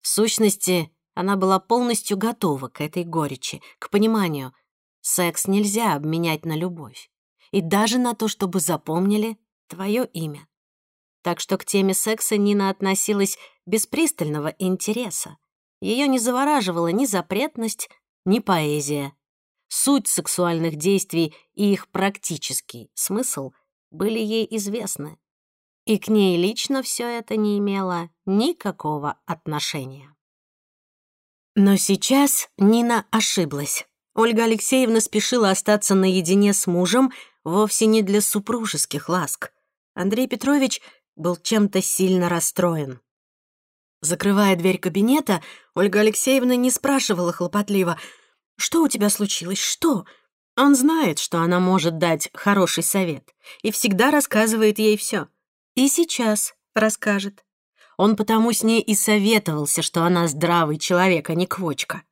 В сущности, она была полностью готова к этой горечи, к пониманию, секс нельзя обменять на любовь. И даже на то, чтобы запомнили твое имя. Так что к теме секса Нина относилась без пристального интереса. Ее не завораживала ни запретность, ни поэзия. Суть сексуальных действий и их практический смысл были ей известны. И к ней лично все это не имело никакого отношения. Но сейчас Нина ошиблась. Ольга Алексеевна спешила остаться наедине с мужем вовсе не для супружеских ласк. Андрей Петрович был чем-то сильно расстроен. Закрывая дверь кабинета, Ольга Алексеевна не спрашивала хлопотливо, «Что у тебя случилось? Что?» Он знает, что она может дать хороший совет, и всегда рассказывает ей все. И сейчас расскажет. Он потому с ней и советовался, что она здравый человек, а не квочка.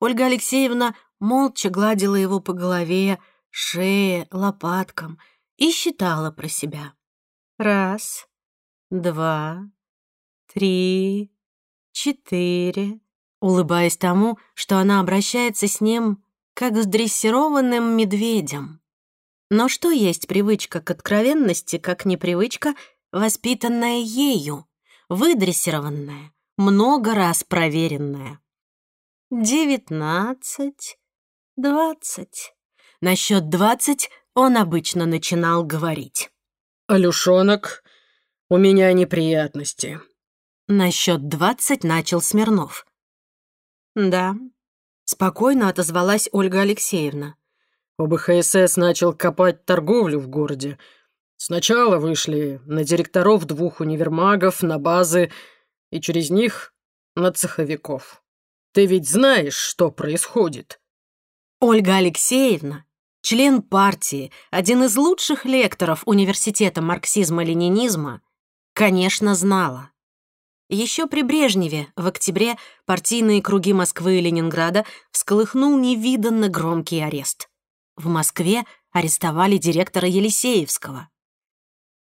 Ольга Алексеевна молча гладила его по голове, шее, лопаткам и считала про себя. Раз, два, три, четыре, улыбаясь тому, что она обращается с ним как с дрессированным медведем. Но что есть привычка к откровенности, как непривычка, воспитанная ею, выдрессированная, много раз проверенная? Девятнадцать, двадцать. На счет двадцать он обычно начинал говорить. «Алюшонок, у меня неприятности». На счет двадцать начал Смирнов. «Да», — спокойно отозвалась Ольга Алексеевна. ОБХСС начал копать торговлю в городе. Сначала вышли на директоров двух универмагов, на базы, и через них на цеховиков. Ты ведь знаешь, что происходит?» Ольга Алексеевна, член партии, один из лучших лекторов Университета марксизма-ленинизма, конечно, знала. Еще при Брежневе в октябре партийные круги Москвы и Ленинграда всколыхнул невиданно громкий арест. В Москве арестовали директора Елисеевского.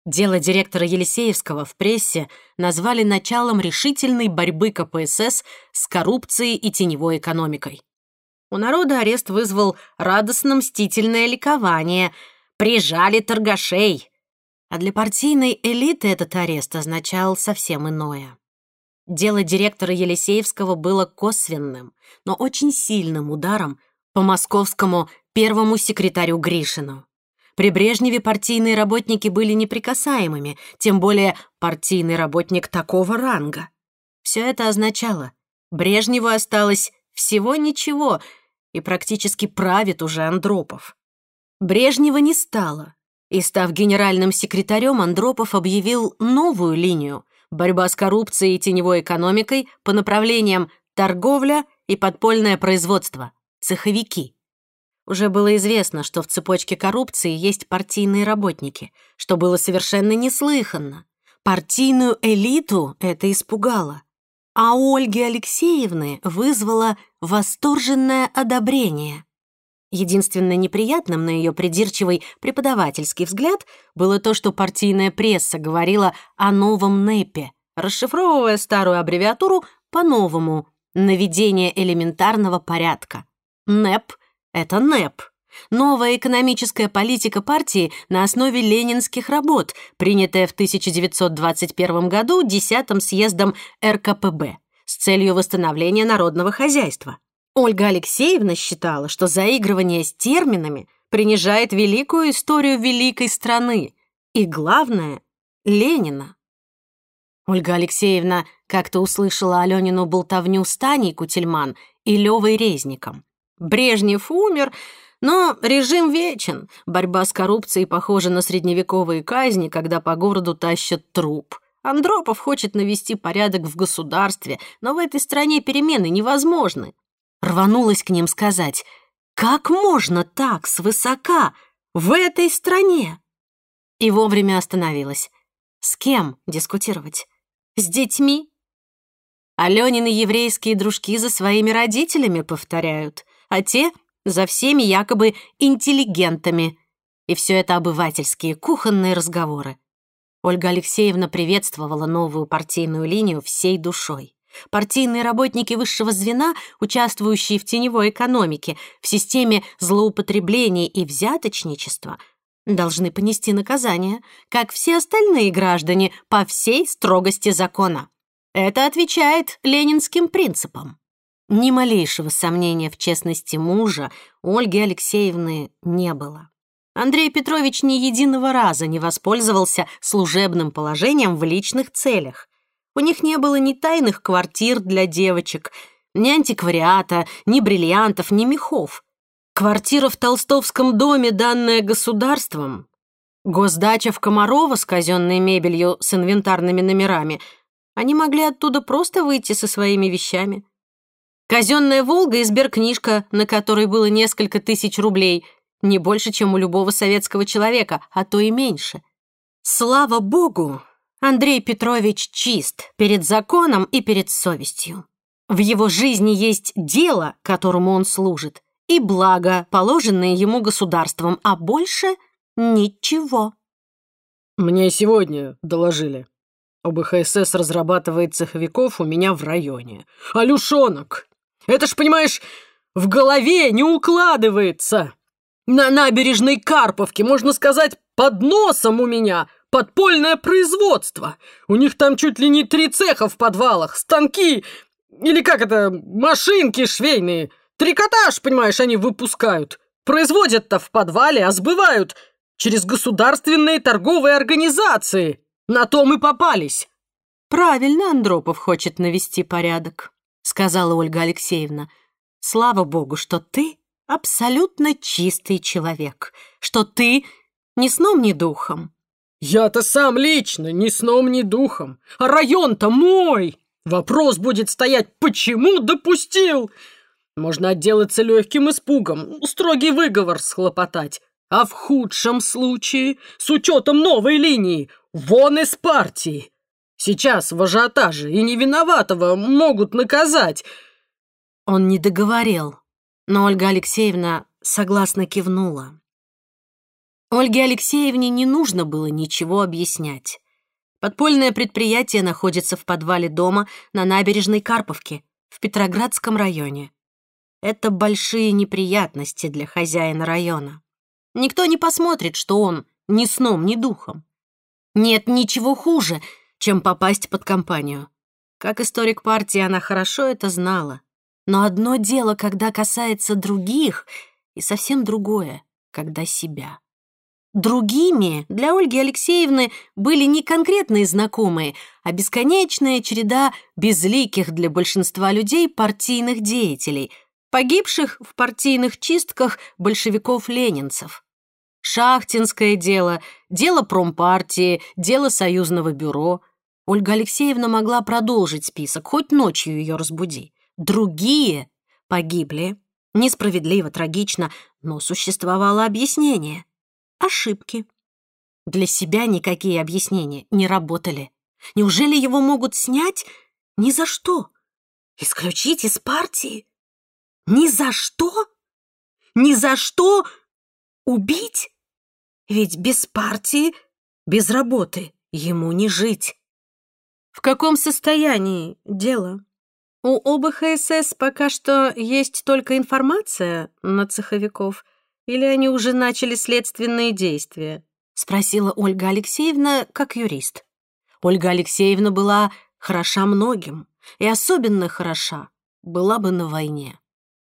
Дело директора Елисеевского в прессе назвали началом решительной борьбы КПСС с коррупцией и теневой экономикой. У народа арест вызвал радостно-мстительное ликование. Прижали торгашей. А для партийной элиты этот арест означал совсем иное. Дело директора Елисеевского было косвенным, но очень сильным ударом по московскому первому секретарю Гришину. При Брежневе партийные работники были неприкасаемыми, тем более партийный работник такого ранга. Все это означало, Брежневу осталось всего ничего, и практически правит уже Андропов. Брежнева не стало, и, став генеральным секретарем, Андропов объявил новую линию — борьба с коррупцией и теневой экономикой по направлениям торговля и подпольное производство, цеховики. Уже было известно, что в цепочке коррупции есть партийные работники, что было совершенно неслыханно. Партийную элиту это испугало а Ольги Алексеевны вызвало восторженное одобрение. Единственное неприятным на ее придирчивый преподавательский взгляд было то, что партийная пресса говорила о новом НЭПе, расшифровывая старую аббревиатуру по-новому «Наведение элементарного порядка». НЭП — это НЭП. Новая экономическая политика партии на основе ленинских работ, принятая в 1921 году 10-м съездом РКПБ с целью восстановления народного хозяйства. Ольга Алексеевна считала, что заигрывание с терминами принижает великую историю великой страны и, главное, Ленина. Ольга Алексеевна как-то услышала Аленину болтовню с Таней Кутельман и Левой Резником. Брежнев умер, но режим вечен. Борьба с коррупцией похожа на средневековые казни, когда по городу тащат труп. Андропов хочет навести порядок в государстве, но в этой стране перемены невозможны. Рванулась к ним сказать, как можно так свысока в этой стране? И вовремя остановилась. С кем дискутировать? С детьми? Аленины еврейские дружки за своими родителями повторяют, а те за всеми якобы интеллигентами. И все это обывательские кухонные разговоры. Ольга Алексеевна приветствовала новую партийную линию всей душой. Партийные работники высшего звена, участвующие в теневой экономике, в системе злоупотреблений и взяточничества, должны понести наказание, как все остальные граждане, по всей строгости закона. Это отвечает ленинским принципам. Ни малейшего сомнения в честности мужа Ольги Алексеевны не было. Андрей Петрович ни единого раза не воспользовался служебным положением в личных целях. У них не было ни тайных квартир для девочек, ни антиквариата, ни бриллиантов, ни мехов. Квартира в Толстовском доме, данная государством, Госдача в Комарово с казенной мебелью с инвентарными номерами. Они могли оттуда просто выйти со своими вещами. Казенная «Волга» и сберкнижка, на которой было несколько тысяч рублей, не больше, чем у любого советского человека, а то и меньше. Слава богу, Андрей Петрович чист перед законом и перед совестью. В его жизни есть дело, которому он служит, и благо, положенное ему государством, а больше ничего. Мне сегодня доложили. ОБХСС разрабатывает цеховиков у меня в районе. Алюшонок! Это ж, понимаешь, в голове не укладывается. На набережной Карповке, можно сказать, под носом у меня подпольное производство. У них там чуть ли не три цеха в подвалах, станки или как это, машинки швейные. Трикотаж, понимаешь, они выпускают. Производят-то в подвале, а сбывают через государственные торговые организации. На то мы попались. Правильно Андропов хочет навести порядок, сказала Ольга Алексеевна. Слава богу, что ты абсолютно чистый человек, что ты ни сном, ни духом. Я-то сам лично ни сном, ни духом. А район-то мой. Вопрос будет стоять, почему допустил? Можно отделаться легким испугом, строгий выговор схлопотать. А в худшем случае, с учетом новой линии, вон из партии. Сейчас в ажиотаже и невиноватого могут наказать. Он не договорил, но Ольга Алексеевна согласно кивнула. Ольге Алексеевне не нужно было ничего объяснять. Подпольное предприятие находится в подвале дома на набережной Карповке в Петроградском районе. Это большие неприятности для хозяина района. Никто не посмотрит, что он ни сном, ни духом. Нет ничего хуже, чем попасть под компанию. Как историк партии она хорошо это знала. Но одно дело, когда касается других, и совсем другое, когда себя. Другими для Ольги Алексеевны были не конкретные знакомые, а бесконечная череда безликих для большинства людей партийных деятелей, погибших в партийных чистках большевиков-ленинцев. Шахтинское дело, дело промпартии, дело союзного бюро. Ольга Алексеевна могла продолжить список, хоть ночью ее разбуди. Другие погибли. Несправедливо, трагично, но существовало объяснение. Ошибки. Для себя никакие объяснения не работали. Неужели его могут снять ни за что? Исключить из партии? Ни за что? Ни за что убить? Ведь без партии, без работы ему не жить. В каком состоянии дело? У ОБХСС пока что есть только информация на цеховиков, или они уже начали следственные действия? Спросила Ольга Алексеевна как юрист. Ольга Алексеевна была хороша многим, и особенно хороша была бы на войне.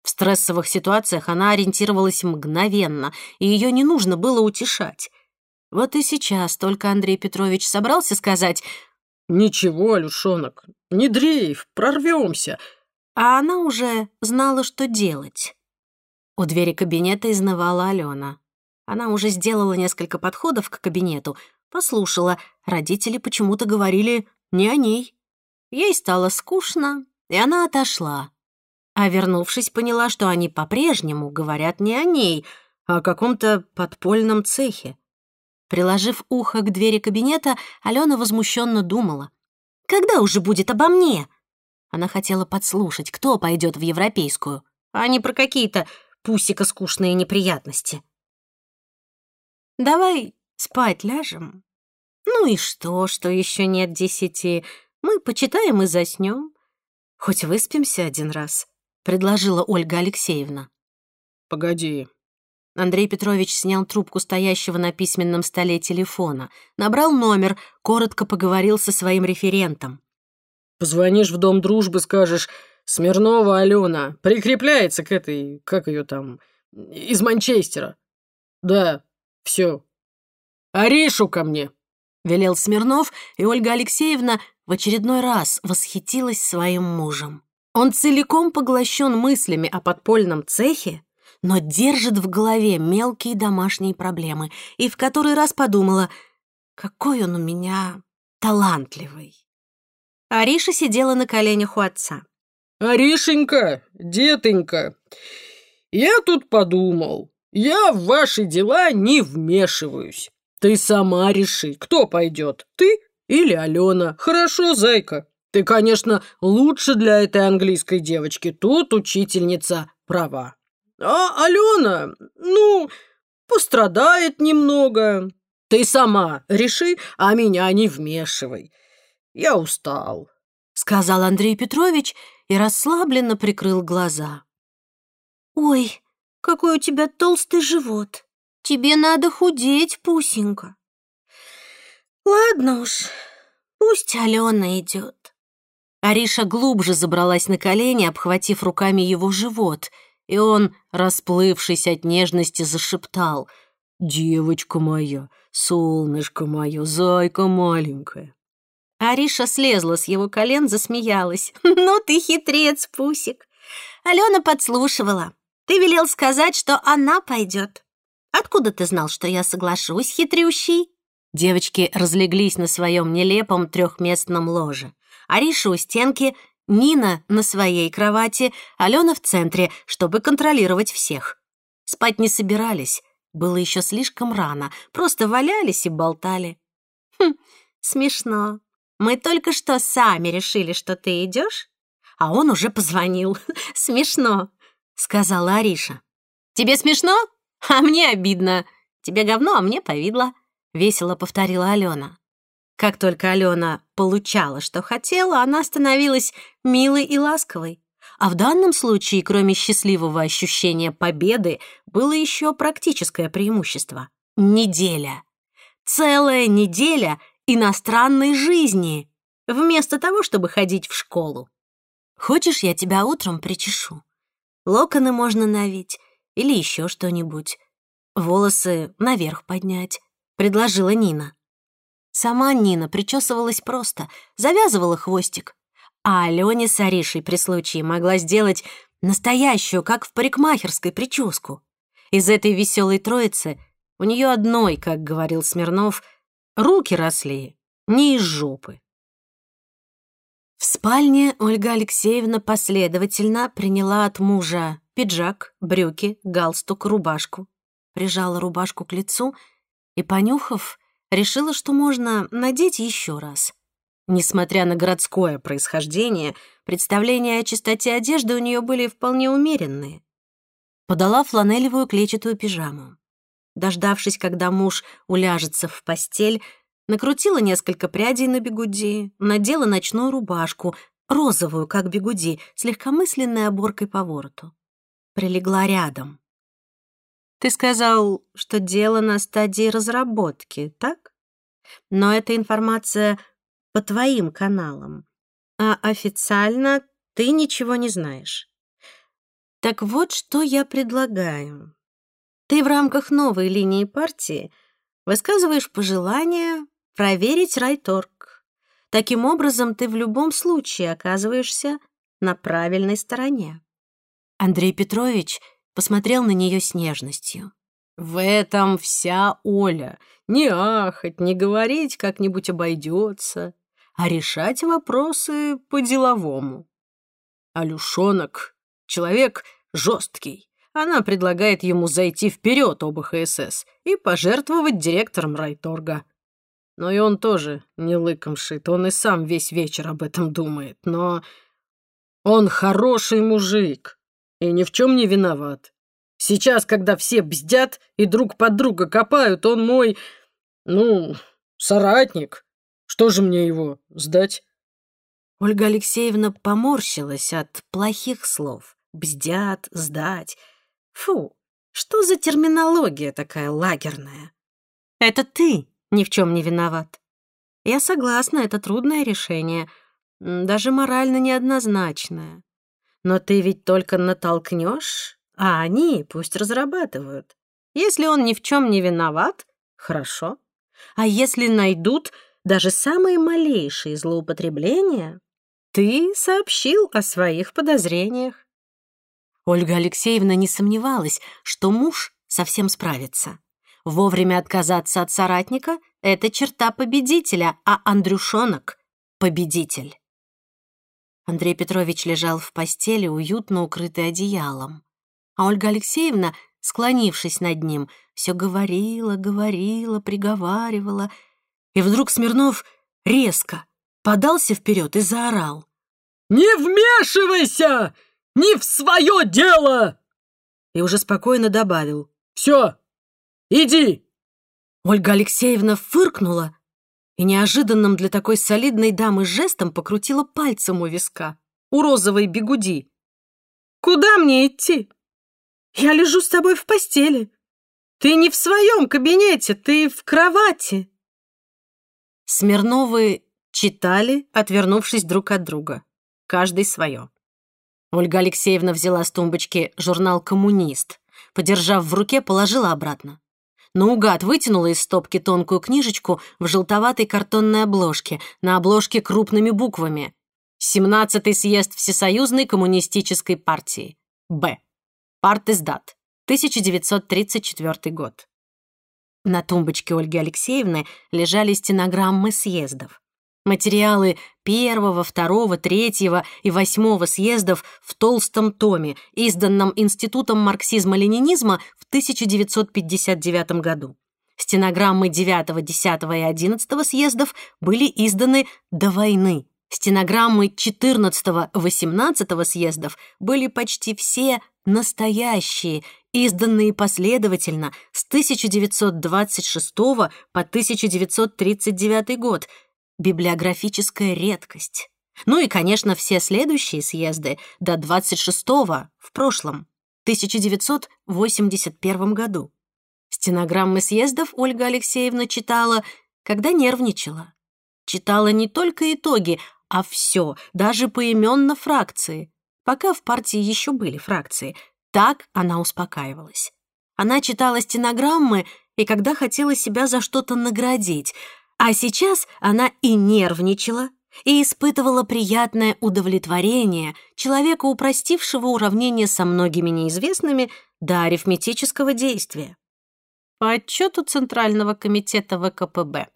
В стрессовых ситуациях она ориентировалась мгновенно, и ее не нужно было утешать. Вот и сейчас только Андрей Петрович собрался сказать «Ничего, Алюшонок, не дрейф, прорвемся», а она уже знала, что делать. У двери кабинета изнывала Алена. Она уже сделала несколько подходов к кабинету, послушала, родители почему-то говорили не о ней. Ей стало скучно, и она отошла. А вернувшись, поняла, что они по-прежнему говорят не о ней, а о каком-то подпольном цехе. Приложив ухо к двери кабинета, Алена возмущенно думала. «Когда уже будет обо мне?» Она хотела подслушать, кто пойдет в европейскую, а не про какие-то пусика скучные неприятности. «Давай спать ляжем. Ну и что, что еще нет десяти? Мы почитаем и заснем. Хоть выспимся один раз», — предложила Ольга Алексеевна. «Погоди». Андрей Петрович снял трубку стоящего на письменном столе телефона, набрал номер, коротко поговорил со своим референтом. «Позвонишь в Дом дружбы, скажешь, Смирнова Алена прикрепляется к этой, как ее там, из Манчестера. Да, все. Аришу ко мне!» — велел Смирнов, и Ольга Алексеевна в очередной раз восхитилась своим мужем. Он целиком поглощен мыслями о подпольном цехе, но держит в голове мелкие домашние проблемы, и в который раз подумала, какой он у меня талантливый. Ариша сидела на коленях у отца. «Аришенька, детонька, я тут подумал, я в ваши дела не вмешиваюсь. Ты сама реши, кто пойдет, ты или Алена. Хорошо, зайка? Ты, конечно, лучше для этой английской девочки. Тут учительница права. А Алена, ну, пострадает немного. Ты сама реши, а меня не вмешивай. Я устал», — сказал Андрей Петрович и расслабленно прикрыл глаза. «Ой, какой у тебя толстый живот. Тебе надо худеть, Пусенька». «Ладно уж, пусть Алена идет». Ариша глубже забралась на колени, обхватив руками его живот, и он, расплывшись от нежности, зашептал «Девочка моя, солнышко мое, зайка маленькая». Ариша слезла с его колен, засмеялась. «Ну ты хитрец, Пусик. Алена подслушивала. Ты велел сказать, что она пойдет. Откуда ты знал, что я соглашусь, хитрющий?» Девочки разлеглись на своем нелепом трехместном ложе. Ариша у стенки, Нина на своей кровати, Алена в центре, чтобы контролировать всех. Спать не собирались, было еще слишком рано, просто валялись и болтали. «Хм, смешно. Мы только что сами решили, что ты идешь, а он уже позвонил. Смешно», — сказала Ариша. «Тебе смешно? А мне обидно. Тебе говно, а мне повидло», — весело повторила Алена. Как только Алена получала, что хотела, она становилась милой и ласковой. А в данном случае, кроме счастливого ощущения победы, было еще практическое преимущество. Неделя. Целая неделя иностранной жизни, вместо того, чтобы ходить в школу. Хочешь, я тебя утром причешу? Локоны можно навить или еще что-нибудь. Волосы наверх поднять, предложила Нина. Сама Нина причесывалась просто, завязывала хвостик. А Алене с Аришей при случае могла сделать настоящую, как в парикмахерской, прическу. Из этой веселой троицы у нее одной, как говорил Смирнов, руки росли не из жопы. В спальне Ольга Алексеевна последовательно приняла от мужа пиджак, брюки, галстук, рубашку, прижала рубашку к лицу и, понюхав, решила, что можно надеть еще раз. Несмотря на городское происхождение, представления о чистоте одежды у нее были вполне умеренные. Подала фланелевую клетчатую пижаму. Дождавшись, когда муж уляжется в постель, накрутила несколько прядей на бегуди, надела ночную рубашку, розовую, как бегуди, с легкомысленной оборкой по вороту. Прилегла рядом. Ты сказал, что дело на стадии разработки, так? Но эта информация по твоим каналам, а официально ты ничего не знаешь. Так вот, что я предлагаю. Ты в рамках новой линии партии высказываешь пожелание проверить райторг. Таким образом, ты в любом случае оказываешься на правильной стороне. Андрей Петрович посмотрел на нее с нежностью. «В этом вся Оля. Не ахать, не говорить, как-нибудь обойдется, а решать вопросы по-деловому. Алюшонок — человек жесткий. Она предлагает ему зайти вперед ОБХСС и пожертвовать директором райторга. Но и он тоже не лыком шит, он и сам весь вечер об этом думает. Но он хороший мужик, и ни в чем не виноват. Сейчас, когда все бздят и друг под друга копают, он мой, ну, соратник. Что же мне его, сдать?» Ольга Алексеевна поморщилась от плохих слов. «Бздят», «сдать». Фу, что за терминология такая лагерная? Это ты ни в чем не виноват. Я согласна, это трудное решение, даже морально неоднозначное. Но ты ведь только натолкнешь, а они пусть разрабатывают. Если он ни в чем не виноват, хорошо. А если найдут даже самые малейшие злоупотребления, ты сообщил о своих подозрениях. Ольга Алексеевна не сомневалась, что муж совсем справится. Вовремя отказаться от соратника — это черта победителя, а Андрюшонок — победитель. Андрей Петрович лежал в постели, уютно укрытый одеялом. А Ольга Алексеевна, склонившись над ним, все говорила, говорила, приговаривала. И вдруг Смирнов резко подался вперед и заорал. «Не вмешивайся! Не в свое дело!» И уже спокойно добавил. «Все, иди!» Ольга Алексеевна фыркнула и неожиданным для такой солидной дамы жестом покрутила пальцем у виска, у розовой бегуди. «Куда мне идти? Я лежу с тобой в постели. Ты не в своем кабинете, ты в кровати». Смирновы читали, отвернувшись друг от друга. Каждый свое. Ольга Алексеевна взяла с тумбочки журнал «Коммунист», подержав в руке, положила обратно. Наугад вытянула из стопки тонкую книжечку в желтоватой картонной обложке, на обложке крупными буквами. «17-й съезд Всесоюзной коммунистической партии. Б. Партиздат. 1934 год». На тумбочке Ольги Алексеевны лежали стенограммы съездов. Материалы первого, второго, третьего и восьмого съездов в толстом томе, изданном Институтом марксизма-ленинизма в 1959 году. Стенограммы 9, 10 и 11 съездов были изданы до войны. Стенограммы 14-18 съездов были почти все настоящие, изданные последовательно с 1926 по 1939 год – библиографическая редкость. Ну и, конечно, все следующие съезды до 26-го в прошлом, 1981 году. Стенограммы съездов Ольга Алексеевна читала, когда нервничала. Читала не только итоги, а все, даже поименно фракции. Пока в партии еще были фракции. Так она успокаивалась. Она читала стенограммы, и когда хотела себя за что-то наградить — а сейчас она и нервничала, и испытывала приятное удовлетворение человека, упростившего уравнение со многими неизвестными до арифметического действия. По отчету Центрального комитета ВКПБ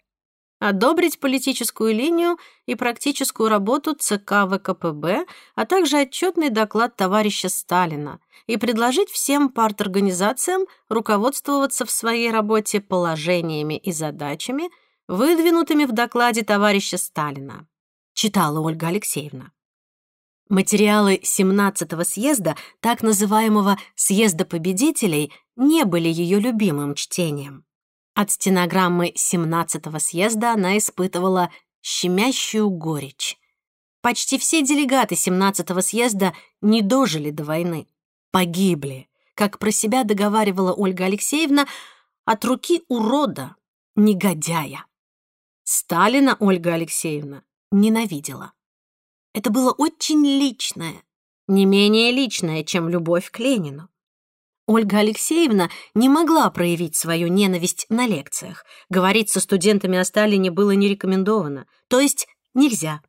одобрить политическую линию и практическую работу ЦК ВКПБ, а также отчетный доклад товарища Сталина и предложить всем парторганизациям руководствоваться в своей работе положениями и задачами – выдвинутыми в докладе товарища Сталина, читала Ольга Алексеевна. Материалы 17-го съезда, так называемого «съезда победителей», не были ее любимым чтением. От стенограммы 17-го съезда она испытывала щемящую горечь. Почти все делегаты 17-го съезда не дожили до войны, погибли, как про себя договаривала Ольга Алексеевна, от руки урода, негодяя. Сталина Ольга Алексеевна ненавидела. Это было очень личное, не менее личное, чем любовь к Ленину. Ольга Алексеевна не могла проявить свою ненависть на лекциях. Говорить со студентами о Сталине было не рекомендовано, то есть нельзя.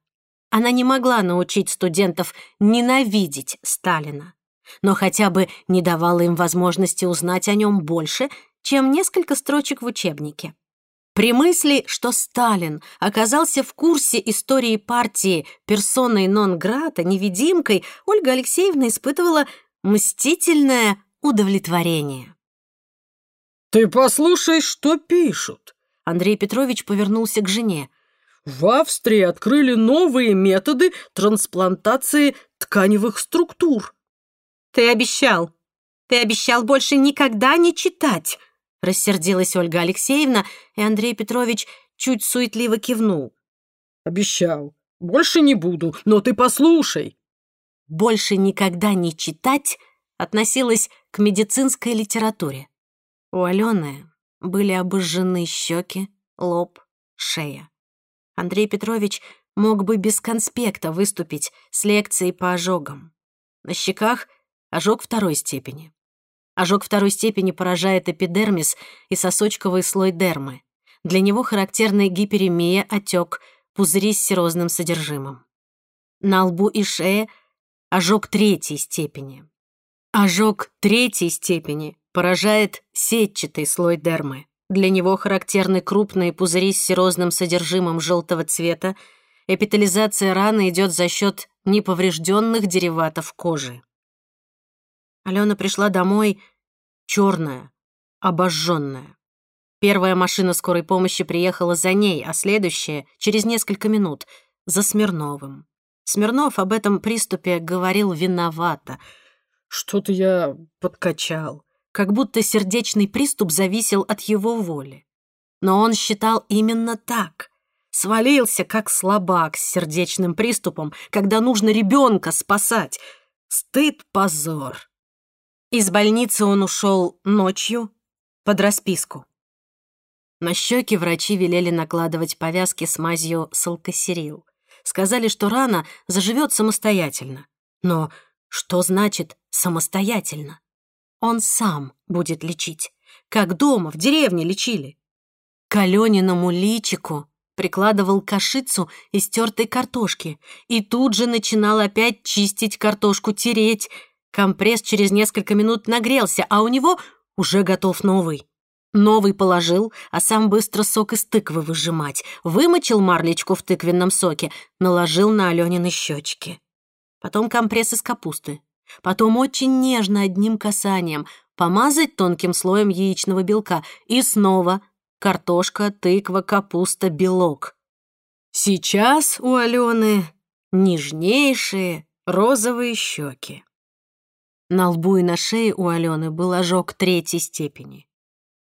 Она не могла научить студентов ненавидеть Сталина, но хотя бы не давала им возможности узнать о нем больше, чем несколько строчек в учебнике. При мысли, что Сталин оказался в курсе истории партии персоной нон-грата, невидимкой, Ольга Алексеевна испытывала мстительное удовлетворение. «Ты послушай, что пишут!» Андрей Петрович повернулся к жене. «В Австрии открыли новые методы трансплантации тканевых структур». «Ты обещал! Ты обещал больше никогда не читать!» Рассердилась Ольга Алексеевна, и Андрей Петрович чуть суетливо кивнул. «Обещал. Больше не буду, но ты послушай». «Больше никогда не читать» относилась к медицинской литературе. У Алены были обожжены щеки, лоб, шея. Андрей Петрович мог бы без конспекта выступить с лекцией по ожогам. На щеках ожог второй степени. Ожог второй степени поражает эпидермис и сосочковый слой дермы. Для него характерны гиперемия, отек, пузыри с серозным содержимым. На лбу и шее ожог третьей степени. Ожог третьей степени поражает сетчатый слой дермы. Для него характерны крупные пузыри с серозным содержимым желтого цвета. Эпитализация раны идет за счет неповрежденных дериватов кожи. Алена пришла домой черная, обожженная. Первая машина скорой помощи приехала за ней, а следующая — через несколько минут, за Смирновым. Смирнов об этом приступе говорил виновато. «Что-то я подкачал как будто сердечный приступ зависел от его воли. Но он считал именно так. Свалился, как слабак с сердечным приступом, когда нужно ребенка спасать. Стыд, позор. Из больницы он ушел ночью под расписку. На щеки врачи велели накладывать повязки с мазью салкосерил. Сказали, что рана заживет самостоятельно. Но что значит «самостоятельно»? Он сам будет лечить, как дома, в деревне лечили. К Алениному личику прикладывал кашицу из тертой картошки и тут же начинал опять чистить картошку, тереть. Компресс через несколько минут нагрелся, а у него уже готов новый. Новый положил, а сам быстро сок из тыквы выжимать. Вымочил марлечку в тыквенном соке, наложил на Аленины щечки. Потом компресс из капусты. Потом очень нежно одним касанием помазать тонким слоем яичного белка и снова картошка, тыква, капуста, белок. Сейчас у Алены нежнейшие розовые щеки. На лбу и на шее у Алены был ожог третьей степени.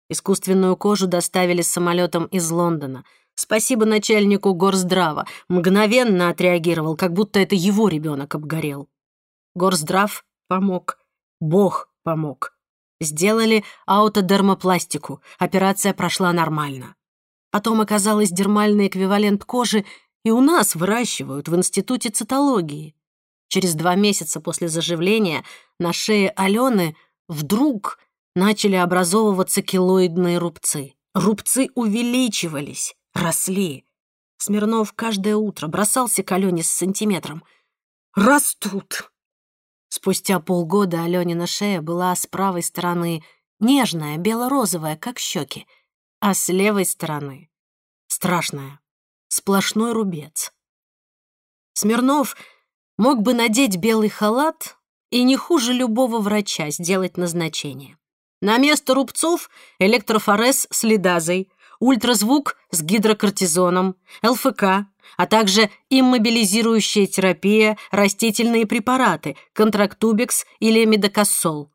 Искусственную кожу доставили самолетом из Лондона. Спасибо начальнику горздрава. Мгновенно отреагировал, как будто это его ребенок обгорел. Горздрав помог. Бог помог. Сделали аутодермопластику. Операция прошла нормально. Потом оказалось дермальный эквивалент кожи и у нас выращивают в Институте цитологии. Через два месяца после заживления на шее Алены вдруг начали образовываться килоидные рубцы. Рубцы увеличивались, росли. Смирнов каждое утро бросался к Алене с сантиметром. «Растут! Спустя полгода Аленина шея была с правой стороны нежная, бело-розовая, как щеки, а с левой стороны — страшная, сплошной рубец. Смирнов мог бы надеть белый халат и не хуже любого врача сделать назначение. На место рубцов электрофорез с лидазой, ультразвук с гидрокортизоном, ЛФК, а также иммобилизирующая терапия, растительные препараты, контрактубекс или медокассол.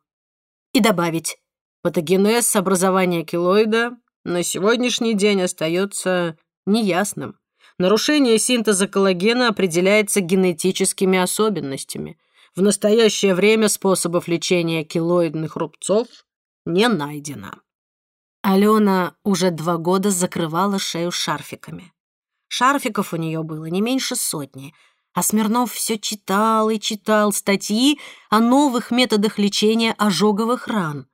И добавить, патогенез образования килоида на сегодняшний день остается неясным. Нарушение синтеза коллагена определяется генетическими особенностями. В настоящее время способов лечения килоидных рубцов не найдено. Алена уже два года закрывала шею шарфиками. Шарфиков у нее было не меньше сотни, а Смирнов все читал и читал статьи о новых методах лечения ожоговых ран.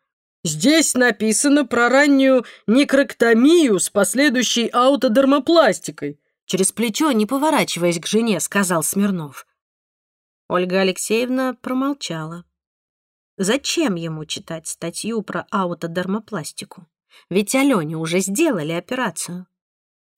«Здесь написано про раннюю некроктомию с последующей аутодермопластикой», через плечо, не поворачиваясь к жене, сказал Смирнов. Ольга Алексеевна промолчала. Зачем ему читать статью про аутодермопластику? Ведь Алене уже сделали операцию.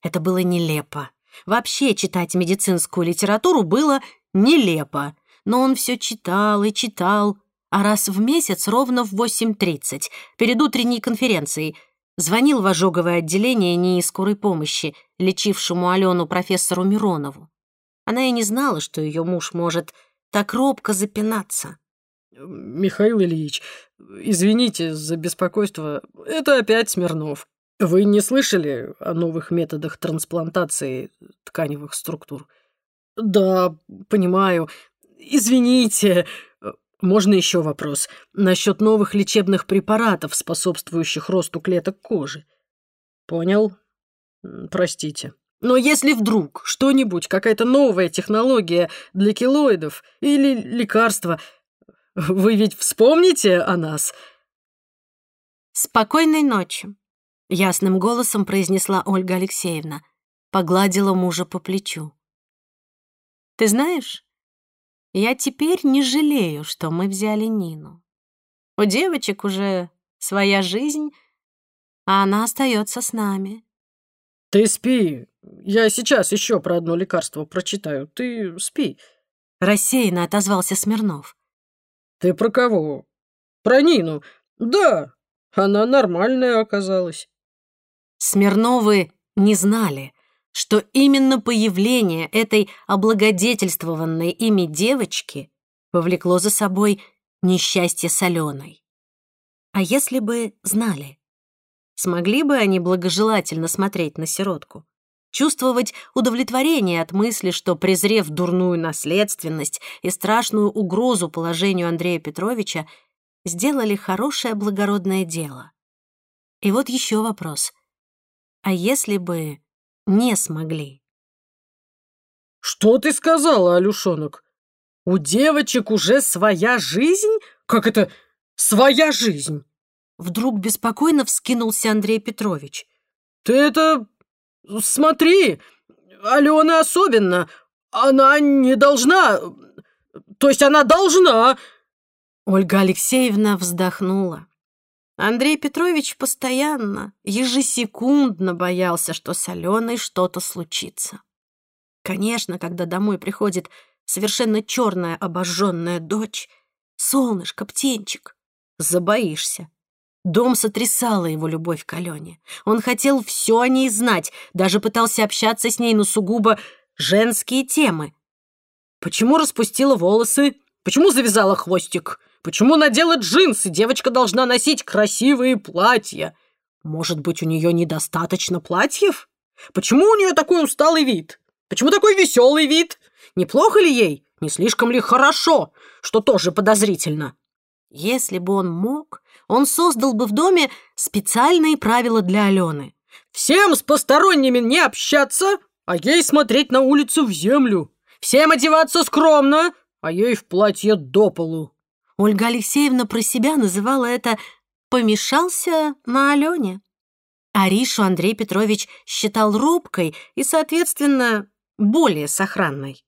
Это было нелепо. Вообще читать медицинскую литературу было нелепо. Но он все читал и читал, а раз в месяц ровно в 8.30, перед утренней конференцией, звонил в ожоговое отделение НИИ скорой помощи, лечившему Алену профессору Миронову. Она и не знала, что ее муж может так робко запинаться. «Михаил Ильич, извините за беспокойство, это опять Смирнов. Вы не слышали о новых методах трансплантации тканевых структур? Да, понимаю. Извините. Можно еще вопрос насчет новых лечебных препаратов, способствующих росту клеток кожи? Понял. Простите. Но если вдруг что-нибудь, какая-то новая технология для килоидов или лекарства, вы ведь вспомните о нас? Спокойной ночи. — ясным голосом произнесла Ольга Алексеевна, погладила мужа по плечу. «Ты знаешь, я теперь не жалею, что мы взяли Нину. У девочек уже своя жизнь, а она остается с нами. Ты спи. Я сейчас еще про одно лекарство прочитаю. Ты спи. Рассеянно отозвался Смирнов. Ты про кого? Про Нину. Да, она нормальная оказалась. Смирновы не знали, что именно появление этой облагодетельствованной ими девочки повлекло за собой несчастье с Аленой. А если бы знали, смогли бы они благожелательно смотреть на сиротку? чувствовать удовлетворение от мысли, что, презрев дурную наследственность и страшную угрозу положению Андрея Петровича, сделали хорошее благородное дело. И вот еще вопрос. А если бы не смогли? «Что ты сказала, Алюшонок? У девочек уже своя жизнь? Как это «своя жизнь»?» Вдруг беспокойно вскинулся Андрей Петрович. «Ты это Смотри, Алена особенно. Она не должна... То есть она должна...» Ольга Алексеевна вздохнула. Андрей Петрович постоянно, ежесекундно боялся, что с Аленой что-то случится. Конечно, когда домой приходит совершенно черная обожженная дочь, солнышко, птенчик, забоишься. Дом сотрясала его любовь к Алене. Он хотел все о ней знать, даже пытался общаться с ней на сугубо женские темы. Почему распустила волосы? Почему завязала хвостик? Почему надела джинсы? Девочка должна носить красивые платья. Может быть, у нее недостаточно платьев? Почему у нее такой усталый вид? Почему такой веселый вид? Неплохо ли ей? Не слишком ли хорошо? Что тоже подозрительно. Если бы он мог, он создал бы в доме специальные правила для Алены. «Всем с посторонними не общаться, а ей смотреть на улицу в землю. Всем одеваться скромно, а ей в платье до полу». Ольга Алексеевна про себя называла это «помешался на Алене». Аришу Андрей Петрович считал робкой и, соответственно, более сохранной.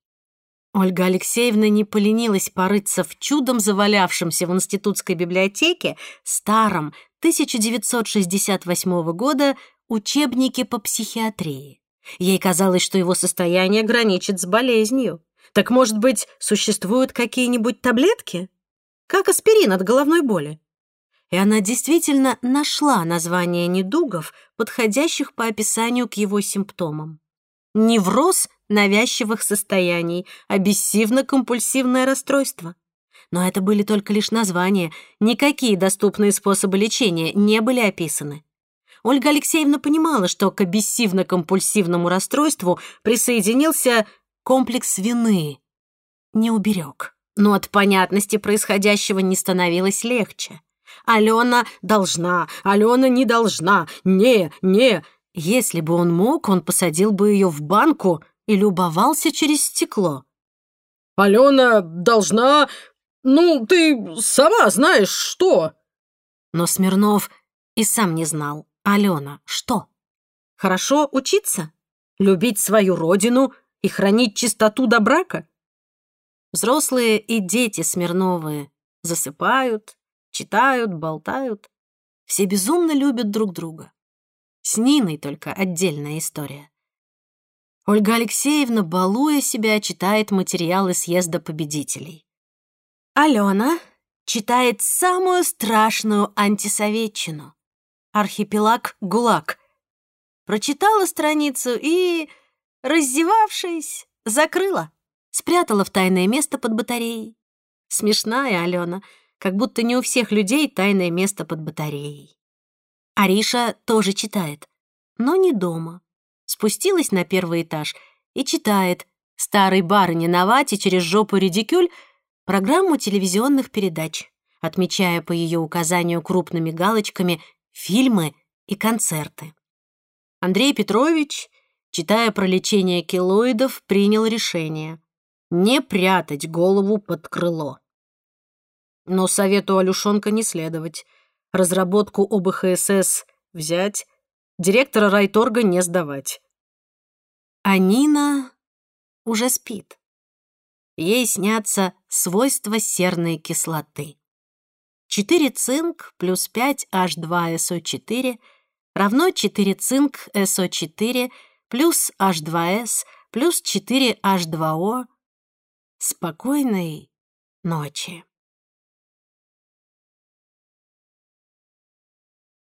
Ольга Алексеевна не поленилась порыться в чудом завалявшемся в институтской библиотеке старом 1968 года учебнике по психиатрии. Ей казалось, что его состояние граничит с болезнью. Так, может быть, существуют какие-нибудь таблетки? Как аспирин от головной боли. И она действительно нашла название недугов, подходящих по описанию к его симптомам. Невроз навязчивых состояний, обессивно-компульсивное расстройство. Но это были только лишь названия, никакие доступные способы лечения не были описаны. Ольга Алексеевна понимала, что к обессивно-компульсивному расстройству присоединился комплекс вины. Не уберег. Но от понятности происходящего не становилось легче. Алена должна, Алена не должна, не, не. Если бы он мог, он посадил бы ее в банку и любовался через стекло. «Алена должна... Ну, ты сама знаешь, что...» Но Смирнов и сам не знал. Алена, что? Хорошо учиться? Любить свою родину и хранить чистоту до брака? Взрослые и дети Смирновые засыпают, читают, болтают. Все безумно любят друг друга. С Ниной только отдельная история. Ольга Алексеевна, балуя себя, читает материалы съезда победителей. Алена читает самую страшную антисоветчину «Архипелаг ГУЛАГ». Прочитала страницу и, раздевавшись, закрыла, спрятала в тайное место под батареей. Смешная Алена, как будто не у всех людей тайное место под батареей. Ариша тоже читает, но не дома спустилась на первый этаж и читает старой барыне на вате через жопу редикюль программу телевизионных передач, отмечая по ее указанию крупными галочками фильмы и концерты. Андрей Петрович, читая про лечение килоидов, принял решение не прятать голову под крыло. Но совету Алюшонка не следовать, разработку ОБХСС взять, директора райторга не сдавать. А Нина уже спит. Ей снятся свойства серной кислоты. 4 цинк плюс 5 H2SO4 равно 4 цинк SO4 плюс H2S плюс 4 H2O. Спокойной ночи.